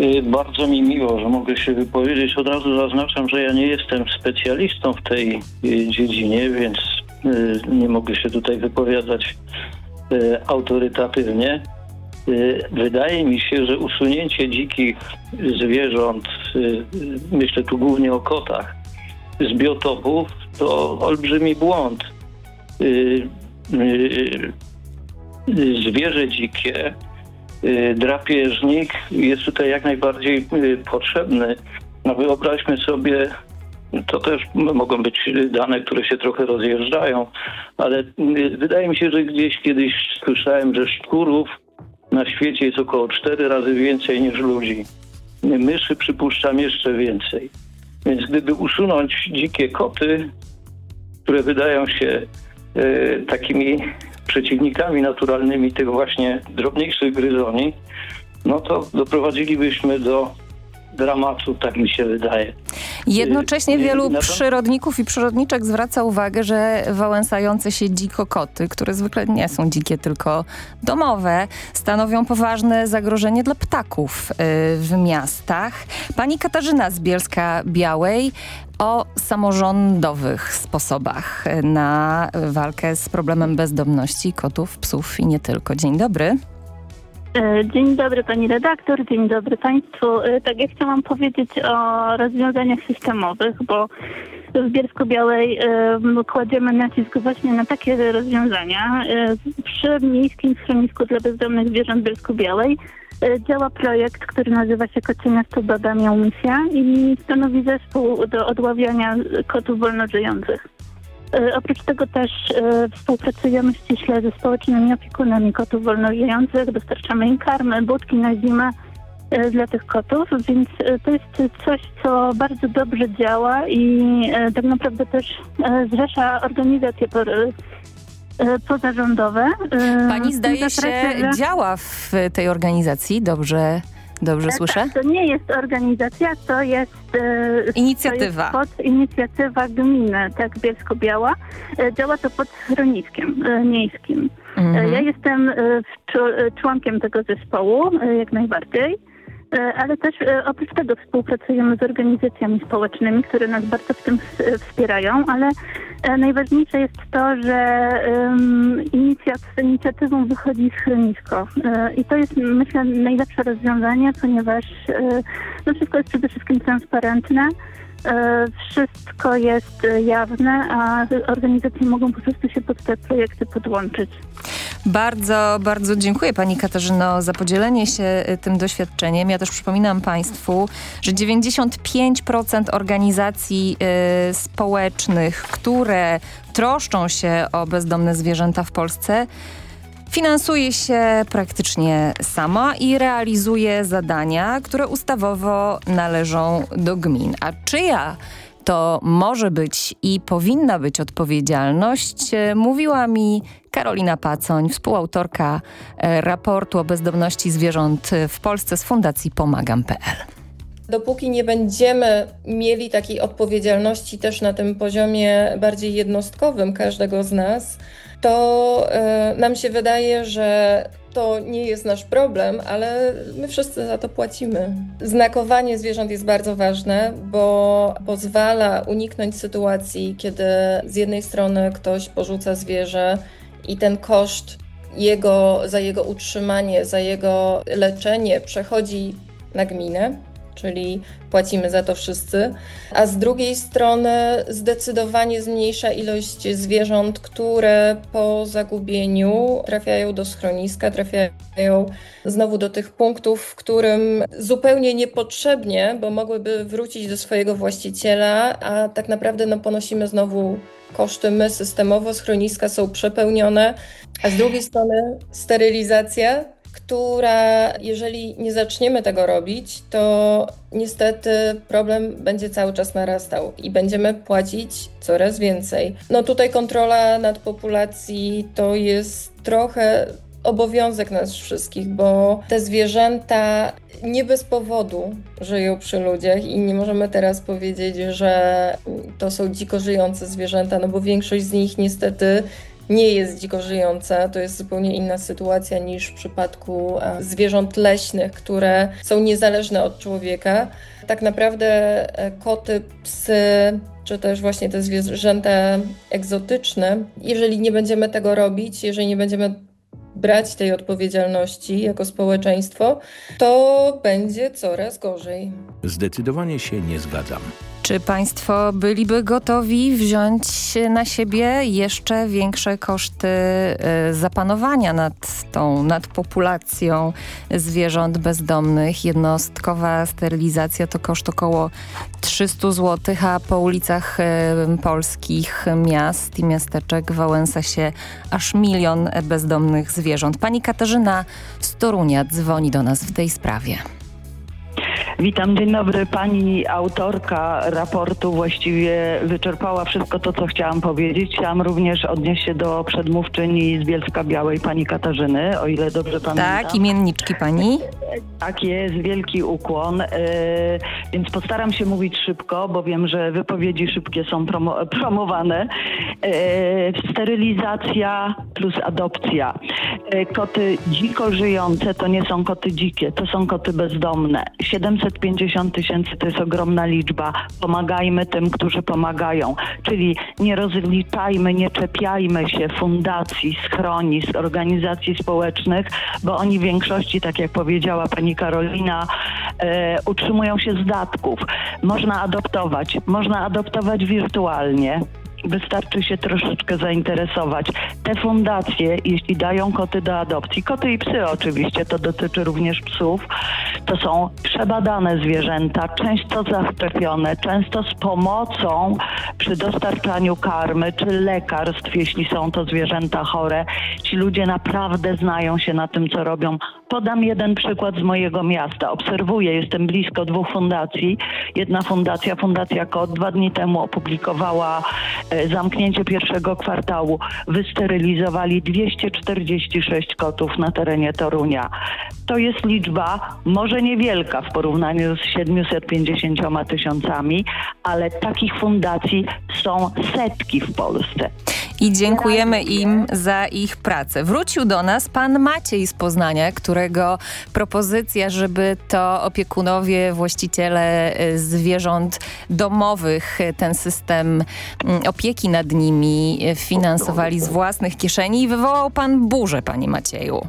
Y, Bardzo mi miło, że mogę się wypowiedzieć. Od razu zaznaczam, że ja nie jestem specjalistą w tej y, dziedzinie, więc y, nie mogę się tutaj wypowiadać autorytatywnie. Y, Wydaje mi się, że usunięcie dzikich zwierząt, y, y, myślę tu głównie o kotach, z biotopów to olbrzymi błąd. Y, y, y, Zwierzę dzikie y, drapieżnik jest tutaj jak najbardziej y, potrzebny. No wyobraźmy sobie, to też mogą być dane, które się trochę rozjeżdżają, ale y, wydaje mi się, że gdzieś kiedyś słyszałem, że szczurów na świecie jest około cztery razy więcej niż ludzi. Myszy przypuszczam jeszcze więcej. Więc gdyby usunąć dzikie koty, które wydają się e, takimi przeciwnikami naturalnymi tych właśnie drobniejszych gryzoni, no to doprowadzilibyśmy do dramatu, tak mi się wydaje. Jednocześnie Y, wielu przyrodników i przyrodniczek zwraca uwagę, że wałęsające się dzikokoty, które zwykle nie są dzikie, tylko domowe, stanowią poważne zagrożenie dla ptaków y, w miastach. Pani Katarzyna z Bielska-Białej o samorządowych sposobach na walkę z problemem bezdomności kotów, psów i nie tylko. Dzień dobry. E, Dzień dobry pani redaktor, dzień dobry państwu. E, Tak, ja chciałam powiedzieć o rozwiązaniach systemowych, bo w Bielsku-Białej kładziemy nacisk właśnie na takie rozwiązania. E, Przy Miejskim Schronisku dla Bezdomnych Zwierząt Bielsku-Białej e, działa projekt, który nazywa się Kocie Miasto Baba Miał Misja i stanowi zespół do odławiania kotów wolnożyjących. E, Oprócz tego też e, współpracujemy ściśle ze społecznymi opiekunami kotów wolnożyjących, dostarczamy im karmy, budki na zimę e, dla tych kotów, więc to jest coś, co bardzo dobrze działa i tak naprawdę też zrzesza organizacje po, pozarządowe. Pani zdaje się działa w tej organizacji, dobrze, dobrze E, słyszę? Tak, to nie jest organizacja, to jest... e, Inicjatywa. To jest pod inicjatywa gminy, tak, Bielsko-Biała. E, Działa to pod schroniskiem e, miejskim. Mhm. Ja jestem członkiem tego zespołu, jak najbardziej. E, Ale też e, oprócz tego współpracujemy z organizacjami społecznymi, które nas bardzo w tym ws- wspierają, ale e, najważniejsze jest to, że inicjatywą wychodzi schronisko. I to jest myślę najlepsze rozwiązanie, ponieważ no wszystko jest przede wszystkim transparentne. E, Wszystko jest e, jawne, a organizacje mogą po prostu się pod te projekty podłączyć. Bardzo, bardzo dziękuję Pani Katarzyno za podzielenie się y, tym doświadczeniem. Ja też przypominam Państwu, że 95% organizacji y, społecznych, które troszczą się o bezdomne zwierzęta w Polsce, finansuje się praktycznie sama i realizuje zadania, które ustawowo należą do gmin. A czyja to może być i powinna być odpowiedzialność, e, mówiła mi Karolina Pacoń, współautorka e, raportu o bezdomności zwierząt w Polsce z Fundacji Pomagam.pl. Dopóki nie będziemy mieli takiej odpowiedzialności też na tym poziomie bardziej jednostkowym każdego z nas, to e, nam się wydaje, że to nie jest nasz problem, ale my wszyscy za to płacimy. Znakowanie zwierząt jest bardzo ważne, bo pozwala uniknąć sytuacji, kiedy z jednej strony ktoś porzuca zwierzę i ten koszt jego, za jego utrzymanie, za jego leczenie przechodzi na gminę, czyli płacimy za to wszyscy, a z drugiej strony zdecydowanie zmniejsza ilość zwierząt, które po zagubieniu trafiają do schroniska, trafiają znowu do tych punktów, w którym zupełnie niepotrzebnie, bo mogłyby wrócić do swojego właściciela, a tak naprawdę no, ponosimy znowu koszty. My systemowo, schroniska są przepełnione, a z drugiej strony sterylizacja która, jeżeli nie zaczniemy tego robić, to niestety problem będzie cały czas narastał i będziemy płacić coraz więcej. No tutaj kontrola nad populacji to jest trochę obowiązek nas wszystkich, bo te zwierzęta nie bez powodu żyją przy ludziach i nie możemy teraz powiedzieć, że to są dziko żyjące zwierzęta, no bo większość z nich niestety nie jest dziko żyjąca. To jest zupełnie inna sytuacja niż w przypadku e, zwierząt leśnych, które są niezależne od człowieka. Tak naprawdę e, koty, psy, czy też właśnie te zwierzęta egzotyczne, jeżeli nie będziemy tego robić, jeżeli nie będziemy brać tej odpowiedzialności jako społeczeństwo, to będzie coraz gorzej. Zdecydowanie się nie zgadzam. Czy państwo byliby gotowi wziąć na siebie jeszcze większe koszty y, zapanowania nad tą nadpopulacją zwierząt bezdomnych? Jednostkowa sterylizacja to koszt około 300 zł, a po ulicach y, polskich miast i miasteczek wałęsa się aż milion bezdomnych zwierząt. Pani Katarzyna z Torunia dzwoni do nas w tej sprawie. Witam, dzień dobry. Pani autorka raportu właściwie wyczerpała wszystko to, co chciałam powiedzieć. Chciałam również odnieść się do przedmówczyni z Bielska Białej, pani Katarzyny, o ile dobrze pamiętam. Tak, imienniczki pani. Tak jest, wielki ukłon. Yy, więc postaram się mówić szybko, bo wiem, że wypowiedzi szybkie są promo promowane. Yy, sterylizacja plus adopcja. Yy, koty dziko żyjące to nie są koty dzikie, to są koty bezdomne. 750 tysięcy to jest ogromna liczba. Pomagajmy tym, którzy pomagają. Czyli nie rozliczajmy, nie czepiajmy się fundacji, schronisk, organizacji społecznych, bo oni w większości, tak jak powiedziała pani Karolina, e, utrzymują się z datków. Można adoptować, można adoptować wirtualnie. Wystarczy się troszeczkę zainteresować. Te fundacje, jeśli dają koty do adopcji, koty i psy oczywiście, to dotyczy również psów, to są przebadane zwierzęta, często zaszczepione, często z pomocą przy dostarczaniu karmy czy lekarstw, jeśli są to zwierzęta chore. Ci ludzie naprawdę znają się na tym, co robią. Podam jeden przykład z mojego miasta. Obserwuję, jestem blisko dwóch fundacji. Jedna fundacja, Fundacja KOT, dwa dni temu opublikowała zamknięcie pierwszego kwartału. Wysterylizowali 246 kotów na terenie Torunia. To jest liczba może niewielka w porównaniu z 750 tysiącami, ale takich fundacji są setki w Polsce. I dziękujemy im za ich pracę. Wrócił do nas pan Maciej z Poznania, którego propozycja, żeby to opiekunowie, właściciele y, zwierząt domowych y, ten system mm, opieki nad nimi y, finansowali z własnych kieszeni i wywołał pan burzę, panie Macieju.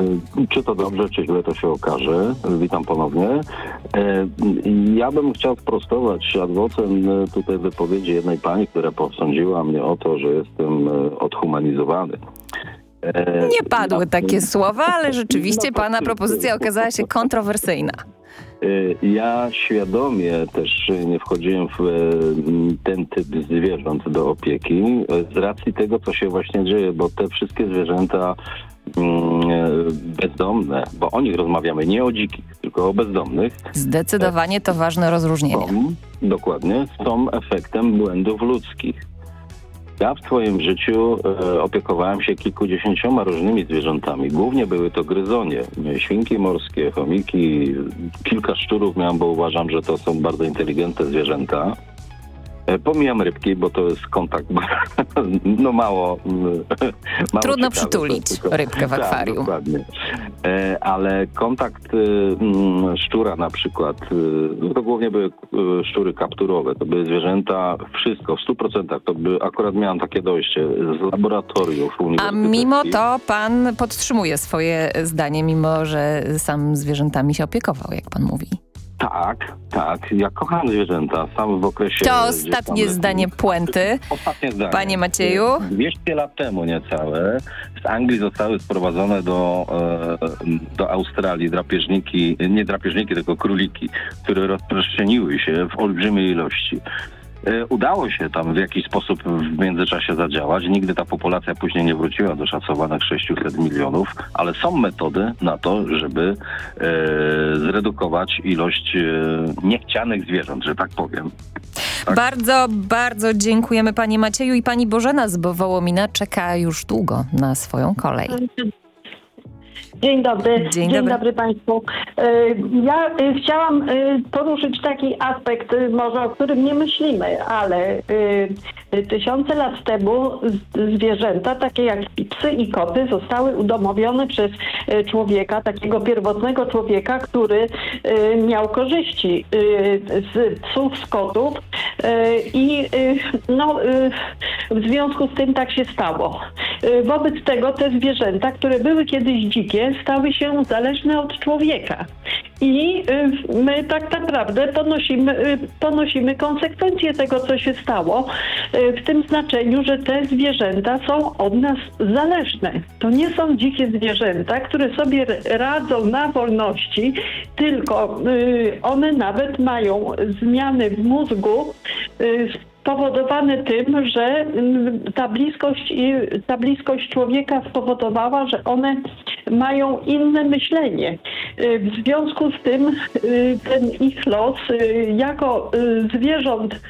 Y, Czy to dobrze, czy źle, to się okaże. Witam ponownie. E, Ja bym chciał sprostować adwocem e, tutaj wypowiedzi jednej pani, która posądziła mnie o to, że jestem e, odhumanizowany. E, Nie padły takie słowa, ale rzeczywiście pana propozycja okazała się kontrowersyjna. Y, Ja świadomie też nie wchodziłem w e, ten typ zwierząt do opieki e, z racji tego, co się właśnie dzieje, bo te wszystkie zwierzęta mm, e, bezdomne, bo o nich rozmawiamy, nie o dzikich, tylko o bezdomnych, Zdecydowanie to ważne rozróżnienie. są, dokładnie, są efektem błędów ludzkich. Ja w swoim życiu e, opiekowałem się kilkudziesięcioma różnymi zwierzętami. Głównie były to gryzonie, świnki morskie, chomiki, kilka szczurów miałem, bo uważam, że to są bardzo inteligentne zwierzęta. E, Pomijam rybki, bo to jest kontakt [LAUGHS] no mało, mm, mało Trudno przytulić tylko- rybkę w Tak, akwarium. dokładnie. E, ale kontakt y, mm, szczura na przykład, y, no to głównie były y, szczury kapturowe, to były zwierzęta, wszystko w 100%, to by akurat miałem takie dojście z laboratoriów A mimo to pan podtrzymuje swoje zdanie, mimo że sam zwierzętami się opiekował, jak pan mówi. Tak, tak, ja kocham zwierzęta, sam w okresie... To ostatnie tam- zdanie puenty. Ostatnie zdanie. Panie Macieju? 200 lat temu niecałe z Anglii zostały sprowadzone do, e, do Australii drapieżniki, nie drapieżniki, tylko króliki, które rozprzestrzeniły się w olbrzymiej ilości. E, Udało się tam w jakiś sposób w międzyczasie zadziałać. Nigdy ta populacja później nie wróciła do szacowanych 600 milionów, ale są metody na to, żeby e, zredukować ilość e, niechcianych zwierząt, że tak powiem. Bardzo, bardzo dziękujemy Panie Macieju i Pani Bożena z Wołomina czeka już długo na swoją kolej. Dzień dobry. Dzień dobry. Państwu. E, Ja e, chciałam e, poruszyć taki aspekt, może o którym nie myślimy, ale tysiące lat temu zwierzęta, takie jak psy i koty, zostały udomowione przez człowieka, takiego pierwotnego człowieka, który miał korzyści z psów, z kotów i no, w związku z tym tak się stało. Wobec tego te zwierzęta, które były kiedyś dzikie, stały się zależne od człowieka. I y, my tak naprawdę ponosimy, y, ponosimy konsekwencje tego, co się stało, y, w tym znaczeniu, że te zwierzęta są od nas zależne. To nie są dzikie zwierzęta, które sobie radzą na wolności, tylko one nawet mają zmiany w mózgu y, spowodowane tym, że mm, ta bliskość, ta bliskość człowieka spowodowała, że one mają inne myślenie. Y, W związku z tym y, ten ich los y, jako zwierząt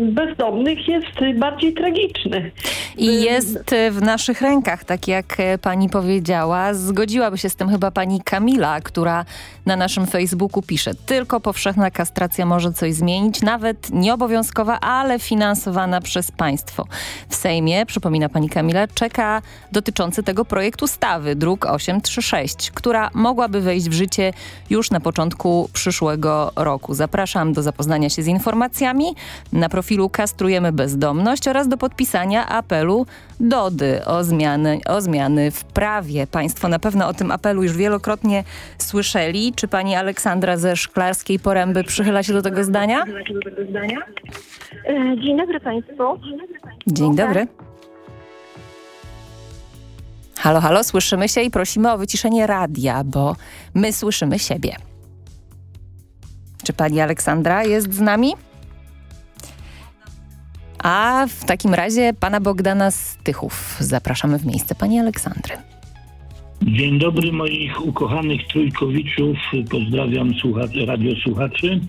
bezdomnych jest bardziej tragiczny. I jest w naszych rękach, tak jak pani powiedziała. Zgodziłaby się z tym chyba pani Kamila, która na naszym Facebooku pisze. Tylko powszechna kastracja może coś zmienić, nawet nieobowiązkowa, ale finansowana przez państwo. W Sejmie, przypomina pani Kamila, czeka dotyczący tego projekt ustawy, druk 836, która mogłaby wejść w życie już na początku przyszłego roku. Zapraszam do zapoznania się z informacjami na profilu Kastrujemy Bezdomność oraz do podpisania apelu Dody o zmiany, o zmiany w prawie. Państwo na pewno o tym apelu już wielokrotnie słyszeli. Czy pani Aleksandra ze Szklarskiej Poręby przychyla się do tego zdania? E, Dzień dobry Państwu. Dzień dobry. Halo, halo, słyszymy się i prosimy o wyciszenie radia, bo my słyszymy siebie. Czy pani Aleksandra jest z nami? A w takim razie pana Bogdana z Tychów zapraszamy w miejsce pani Aleksandry. Dzień dobry moich ukochanych trójkowiczów. Pozdrawiam słucha- radiosłuchaczy.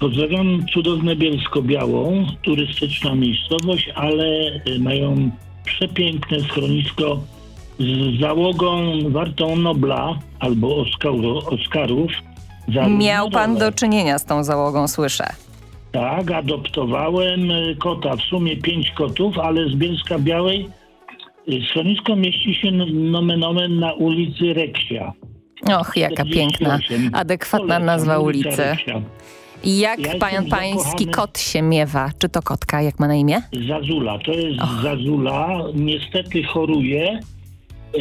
Pozdrawiam cudowne Bielsko-Białą, turystyczna miejscowość, ale y, mają przepiękne schronisko z załogą wartą Nobla albo Oskaru, Oscarów. Miał pan do czynienia z tą załogą, słyszę. Tak, adoptowałem y, kota, w sumie pięć kotów, ale z Bielska Białej schronisko mieści się nomen omen na ulicy Reksia. Och, jaka piękna, 48. adekwatna Polecam, nazwa ulicy. Reksia. Jak Ja pan, pański kot się miewa? Czy to kotka, jak ma na imię? Zazula, to jest Zazula, niestety choruje. Y,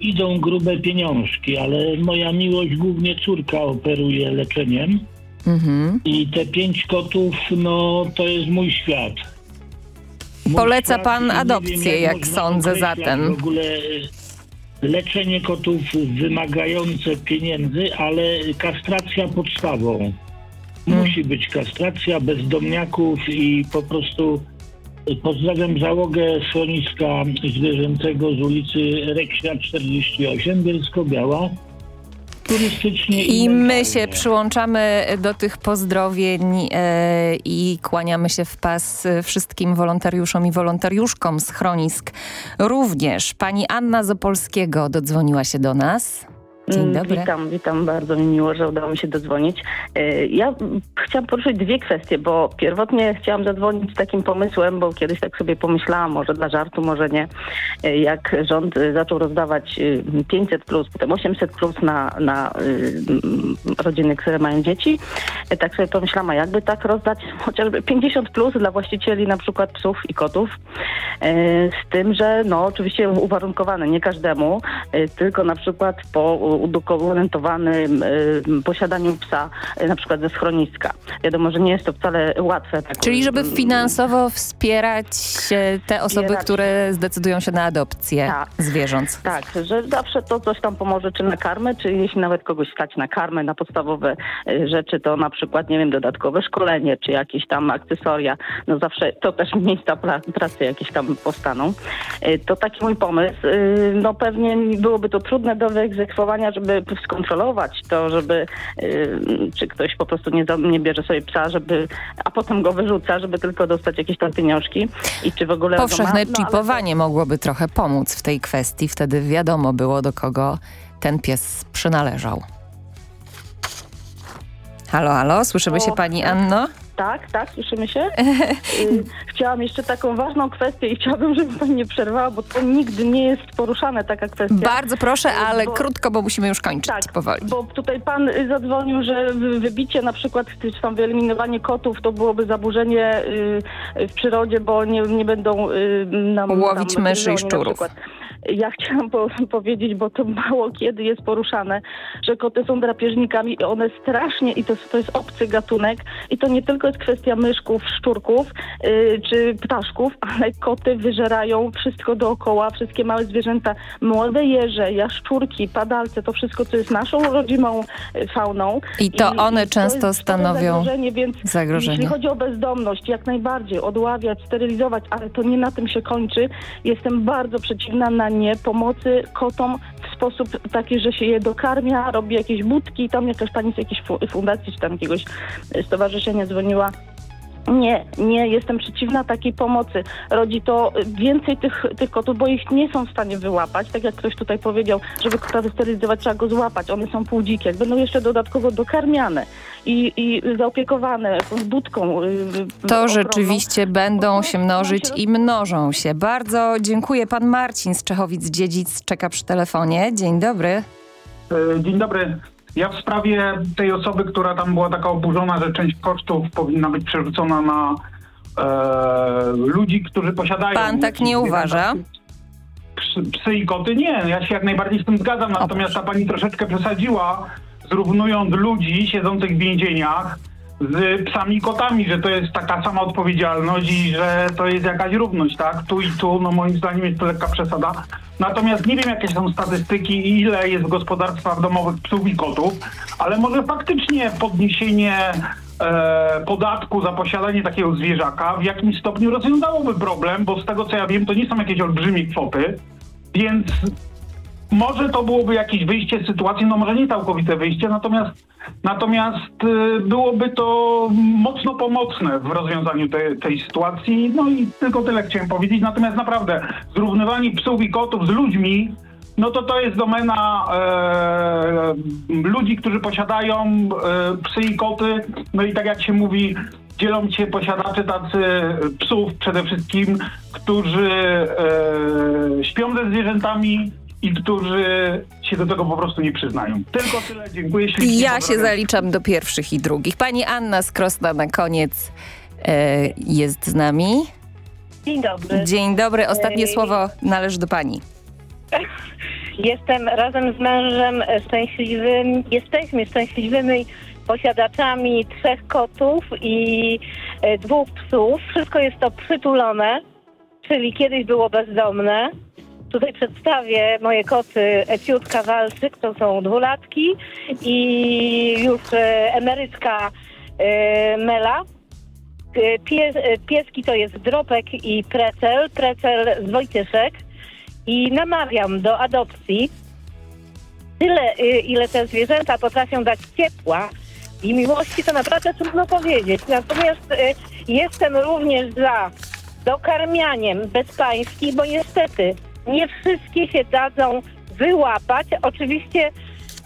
idą grube pieniążki, ale moja miłość, głównie córka operuje leczeniem Mhm. i te pięć kotów, no to jest mój świat. Poleca pan adopcję, jak sądzę zatem. W ogóle y, leczenie kotów wymagające pieniędzy, ale kastracja podstawą. Hmm. Musi być kastracja bezdomniaków i po prostu y, pozdrawiam załogę schroniska zwierzęcego z ulicy Reksia 48, Bielsko-Biała. Turystycznie i, I my się przyłączamy do tych pozdrowień e, i kłaniamy się w pas wszystkim wolontariuszom i wolontariuszkom schronisk. Również pani Anna z Opolskiego dodzwoniła się do nas. Dzień Mm, dobry. Witam, witam. Bardzo mi miło, że udało mi się dodzwonić. E, Ja chciałam poruszyć dwie kwestie, bo pierwotnie chciałam zadzwonić z takim pomysłem, bo kiedyś tak sobie pomyślałam, może dla żartu, może nie, e, jak rząd e, zaczął rozdawać e, 500 plus, potem 800 plus na, na rodziny, które mają dzieci. Tak sobie pomyślałam, a jakby tak rozdać chociażby 50 plus dla właścicieli na przykład psów i kotów, z tym, że no oczywiście uwarunkowane, nie każdemu, tylko na przykład po udokumentowanym y, posiadaniu psa, y, na przykład ze schroniska. Wiadomo, że nie jest to wcale łatwe. Tak, Czyli żeby finansowo wspierać e, te osoby, Wspierać. które zdecydują się na adopcję zwierząt. Tak, że zawsze to coś tam pomoże, czy na karmę, czy jeśli nawet kogoś stać na karmę, na podstawowe y, rzeczy, to na przykład, nie wiem, dodatkowe szkolenie, czy jakieś tam akcesoria. No zawsze to też [LAUGHS] miejsca pra pracy jakieś tam powstaną. Y, To taki mój pomysł. No pewnie byłoby to trudne do wyegzekwowania, żeby skontrolować to, żeby y, czy ktoś po prostu nie, nie bierze sobie psa, żeby, a potem go wyrzuca, żeby tylko dostać jakieś tam pieniążki i czy w ogóle... go ma. Powszechne No, ale- czipowanie mogłoby trochę pomóc w tej kwestii. Wtedy wiadomo było, do kogo ten pies przynależał. Halo, halo, słyszymy się pani Anno? Tak, tak, słyszymy się. [LAUGHS] Y, Chciałam jeszcze taką ważną kwestię i chciałabym, żeby pani nie przerwała, bo to nigdy nie jest poruszane taka kwestia. Bardzo proszę, ale bo- krótko, bo musimy już kończyć powoli. Bo tutaj pan y, zadzwonił, że wy- wybicie na przykład, czy tam wyeliminowanie kotów to byłoby zaburzenie y, w przyrodzie, bo nie, nie będą y, nam Łowić tam, myszy i szczurów. Ja chciałam po, [LAUGHS] powiedzieć, bo to mało kiedy jest poruszane, że koty są drapieżnikami i one strasznie, i to, to jest obcy gatunek, i to nie tylko jest kwestia myszków, szczurków y, czy ptaszków, [LAUGHS] ale koty wyżerają wszystko dookoła, wszystkie małe zwierzęta, młode jeże, jaszczurki, padalce, to wszystko, co jest naszą rodzimą y, fauną. I to one to często spore stanowią zagrożenie, więc zagrożenie. Jeśli chodzi o bezdomność, jak najbardziej odławiać, sterylizować, ale to nie na tym się kończy. Jestem bardzo przeciwna na nie pomocy kotom w sposób taki, że się je dokarmia, robi jakieś budki. Tam jakaś pani z jakiejś fu- fundacji czy tam jakiegoś stowarzyszenia dzwoniła. Nie, nie jestem przeciwna takiej pomocy. Rodzi to więcej tych, tych kotów, bo ich nie są w stanie wyłapać. Tak jak ktoś tutaj powiedział, żeby kota wysterylizować, trzeba go złapać. One są półdzikie. Jak będą jeszcze dodatkowo dokarmiane i, i zaopiekowane jakąś budką. y, y, To ochronną, rzeczywiście będą się mnożyć i mnożą się. Bardzo dziękuję. Pan Marcin z Czechowic-Dziedzic czeka przy telefonie. Dzień dobry. E, Dzień dobry. Ja w sprawie tej osoby, która tam była taka oburzona, że część kosztów powinna być przerzucona na e, ludzi, którzy posiadają... Pan tak nie uważa? Psy, psy i koty? Nie, ja się jak najbardziej z tym zgadzam, natomiast ta pani troszeczkę przesadziła, zrównując ludzi siedzących w więzieniach z psami i kotami, że to jest taka sama odpowiedzialność i że to jest jakaś równość, tak? Tu i tu, no moim zdaniem jest to lekka przesada. Natomiast nie wiem, jakie są statystyki i ile jest w gospodarstwach domowych psów i kotów, ale może faktycznie podniesienie e, podatku za posiadanie takiego zwierzaka w jakimś stopniu rozwiązałoby problem, bo z tego co ja wiem, to nie są jakieś olbrzymie kwoty, więc może to byłoby jakieś wyjście z sytuacji, no może nie całkowite wyjście, natomiast, natomiast y, byłoby to mocno pomocne w rozwiązaniu te, tej sytuacji. No i tylko tyle chciałem powiedzieć. Natomiast naprawdę zrównywanie psów i kotów z ludźmi, no to to jest domena e, ludzi, którzy posiadają e, psy i koty. No i tak jak się mówi, dzielą się posiadacze tacy psów przede wszystkim, którzy e, śpią ze zwierzętami i którzy się do tego po prostu nie przyznają. Tylko tyle, dziękuję ślicznie. Ja się zaliczam do pierwszych i drugich. Pani Anna z Krosna na koniec e, jest z nami. Dzień dobry. Dzień dobry. Ostatnie Ej. słowo należy do pani. [LAUGHS] Jestem razem z mężem e, szczęśliwym, jesteśmy szczęśliwymi posiadaczami trzech kotów i e, dwóch psów. Wszystko jest to przytulone, czyli kiedyś było bezdomne. Tutaj przedstawię moje koty Eciut Kawalczyk, to są dwulatki i już e, emerytka e, Mela. E, Pies, pieski to jest Dropek i Precel, Precel z Wojtyszek i namawiam do adopcji tyle, ile te zwierzęta potrafią dać ciepła i miłości, to naprawdę trudno powiedzieć. Natomiast jestem również za dokarmianiem bezpańskich, bo niestety nie wszystkie się dadzą wyłapać. Oczywiście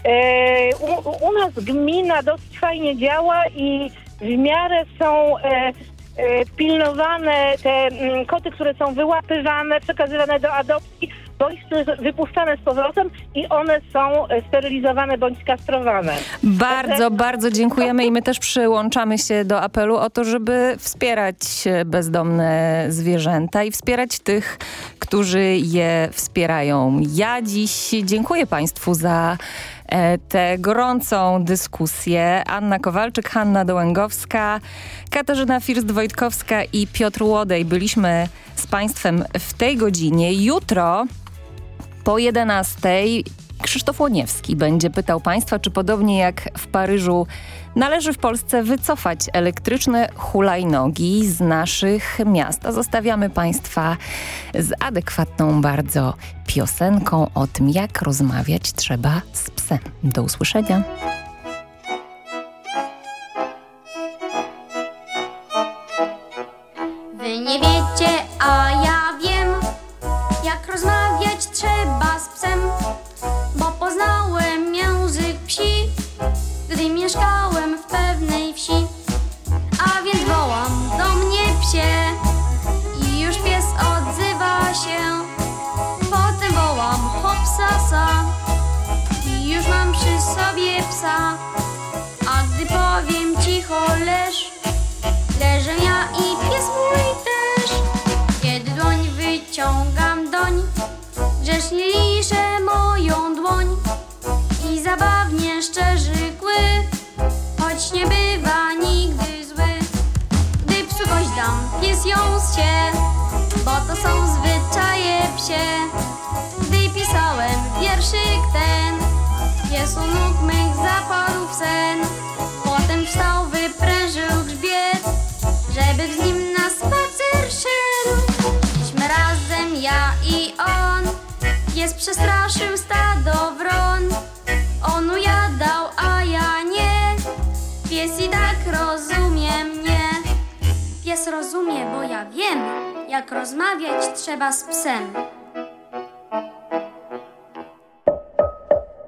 e, u, u nas gmina dosyć fajnie działa i w miarę są e, e, pilnowane te mm, koty, które są wyłapywane, przekazywane do adopcji, bądź wypuszczane z powrotem i one są e, sterylizowane bądź kastrowane. Bardzo, bardzo dziękujemy i my też przyłączamy się do apelu o to, żeby wspierać bezdomne zwierzęta i wspierać tych, którzy je wspierają. Ja dziś dziękuję Państwu za e, tę gorącą dyskusję. Anna Kowalczyk, Hanna Dołęgowska, Katarzyna First-Wojtkowska i Piotr Łodej. Byliśmy z Państwem w tej godzinie. Jutro po 11 Krzysztof Łoniewski będzie pytał Państwa, czy podobnie jak w Paryżu należy w Polsce wycofać elektryczne hulajnogi z naszych miast. A zostawiamy Państwa z adekwatną bardzo piosenką o tym, jak rozmawiać trzeba z psem. Do usłyszenia. Gdy mieszkałem w pewnej wsi. A więc wołam do mnie psie i już pies odzywa się. Potem wołam hopsasa i już mam przy sobie psa. A gdy powiem cicho leż, Leżę ja i pies mój też. Kiedy dłoń wyciągam doń, grzecznie liszę zabawnie szczerzy kły, choć nie bywa nigdy zły. Gdy psu dam, pies ją zsie, bo to są zwyczaje psie. Gdy pisałem wierszyk ten, pies u nóg mych zapadł w sen. ja wiem, jak rozmawiać trzeba z psem.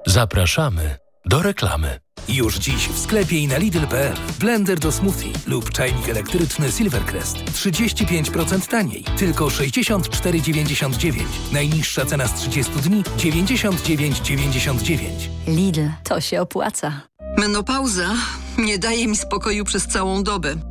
Zapraszamy do reklamy. Już dziś w sklepie i na Lidl.pl. Blender do smoothie lub czajnik elektryczny Silvercrest. 35% taniej. Tylko 64,99. Najniższa cena z 30 dni 99,99. Lidl, to się opłaca. Menopauza nie daje mi spokoju przez całą dobę.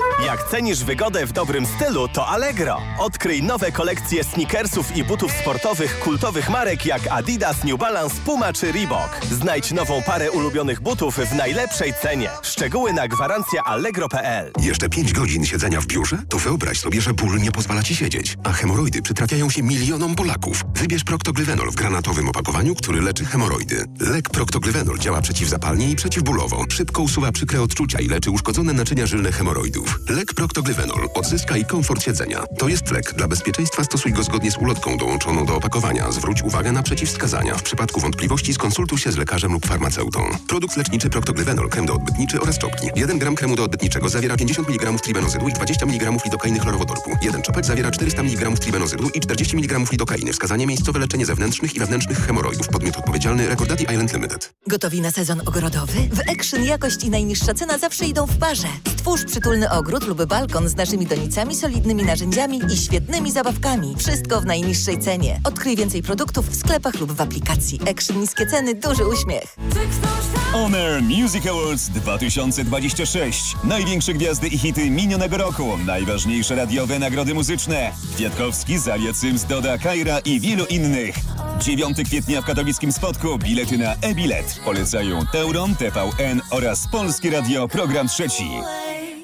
Jak cenisz wygodę w dobrym stylu, to Allegro. Odkryj nowe kolekcje sneakersów i butów sportowych kultowych marek jak Adidas, New Balance, Puma czy Reebok. Znajdź nową parę ulubionych butów w najlepszej cenie. Szczegóły na gwarancja allegro.pl. Jeszcze 5 godzin siedzenia w biurze? To wyobraź sobie, że ból nie pozwala ci siedzieć. A hemoroidy przytrafiają się milionom Polaków. Wybierz Proctoglyvenol w granatowym opakowaniu, który leczy hemoroidy. Lek Proctoglyvenol działa przeciwzapalnie i przeciwbólowo. Szybko usuwa przykre odczucia i leczy uszkodzone naczynia żylne hemoroidów. Lek Proctoglyvenol odzyskaj komfort siedzenia. To jest lek. Dla bezpieczeństwa stosuj go zgodnie z ulotką dołączoną do opakowania. Zwróć uwagę na przeciwwskazania. W przypadku wątpliwości skonsultuj się z lekarzem lub farmaceutą. Produkt leczniczy Proctoglyvenol, krem doodbytniczy oraz czopki. 1 gram kremu doodbytniczego zawiera 50 mg tribenozydu i 20 mg lidokainy chlorowodorku. Jeden czopek zawiera 400 mg tribenozydu i 40 mg lidokainy. Wskazanie miejscowe leczenie zewnętrznych i wewnętrznych hemoroidów. Podmiot odpowiedzialny Recordati Island Limited. Gotowi na sezon ogrodowy? W Action jakość i najniższa cena zawsze idą w parze. Stwórz przytulny ogród lub balkon z naszymi donicami, solidnymi narzędziami i świetnymi zabawkami. Wszystko w najniższej cenie. Odkryj więcej produktów w sklepach lub w aplikacji. Action niskie ceny, duży uśmiech. Honor Music Awards 2026. Największe gwiazdy i hity minionego roku. Najważniejsze radiowe nagrody muzyczne. Kwiatkowski, Zalia Cyms, Doda, Kaira i wielu innych. 9 kwietnia w katowickim spotku bilety na e-bilet. Polecają Teuron, TVN oraz Polskie Radio Program Trzeci.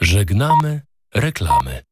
Żegnamy reklamy.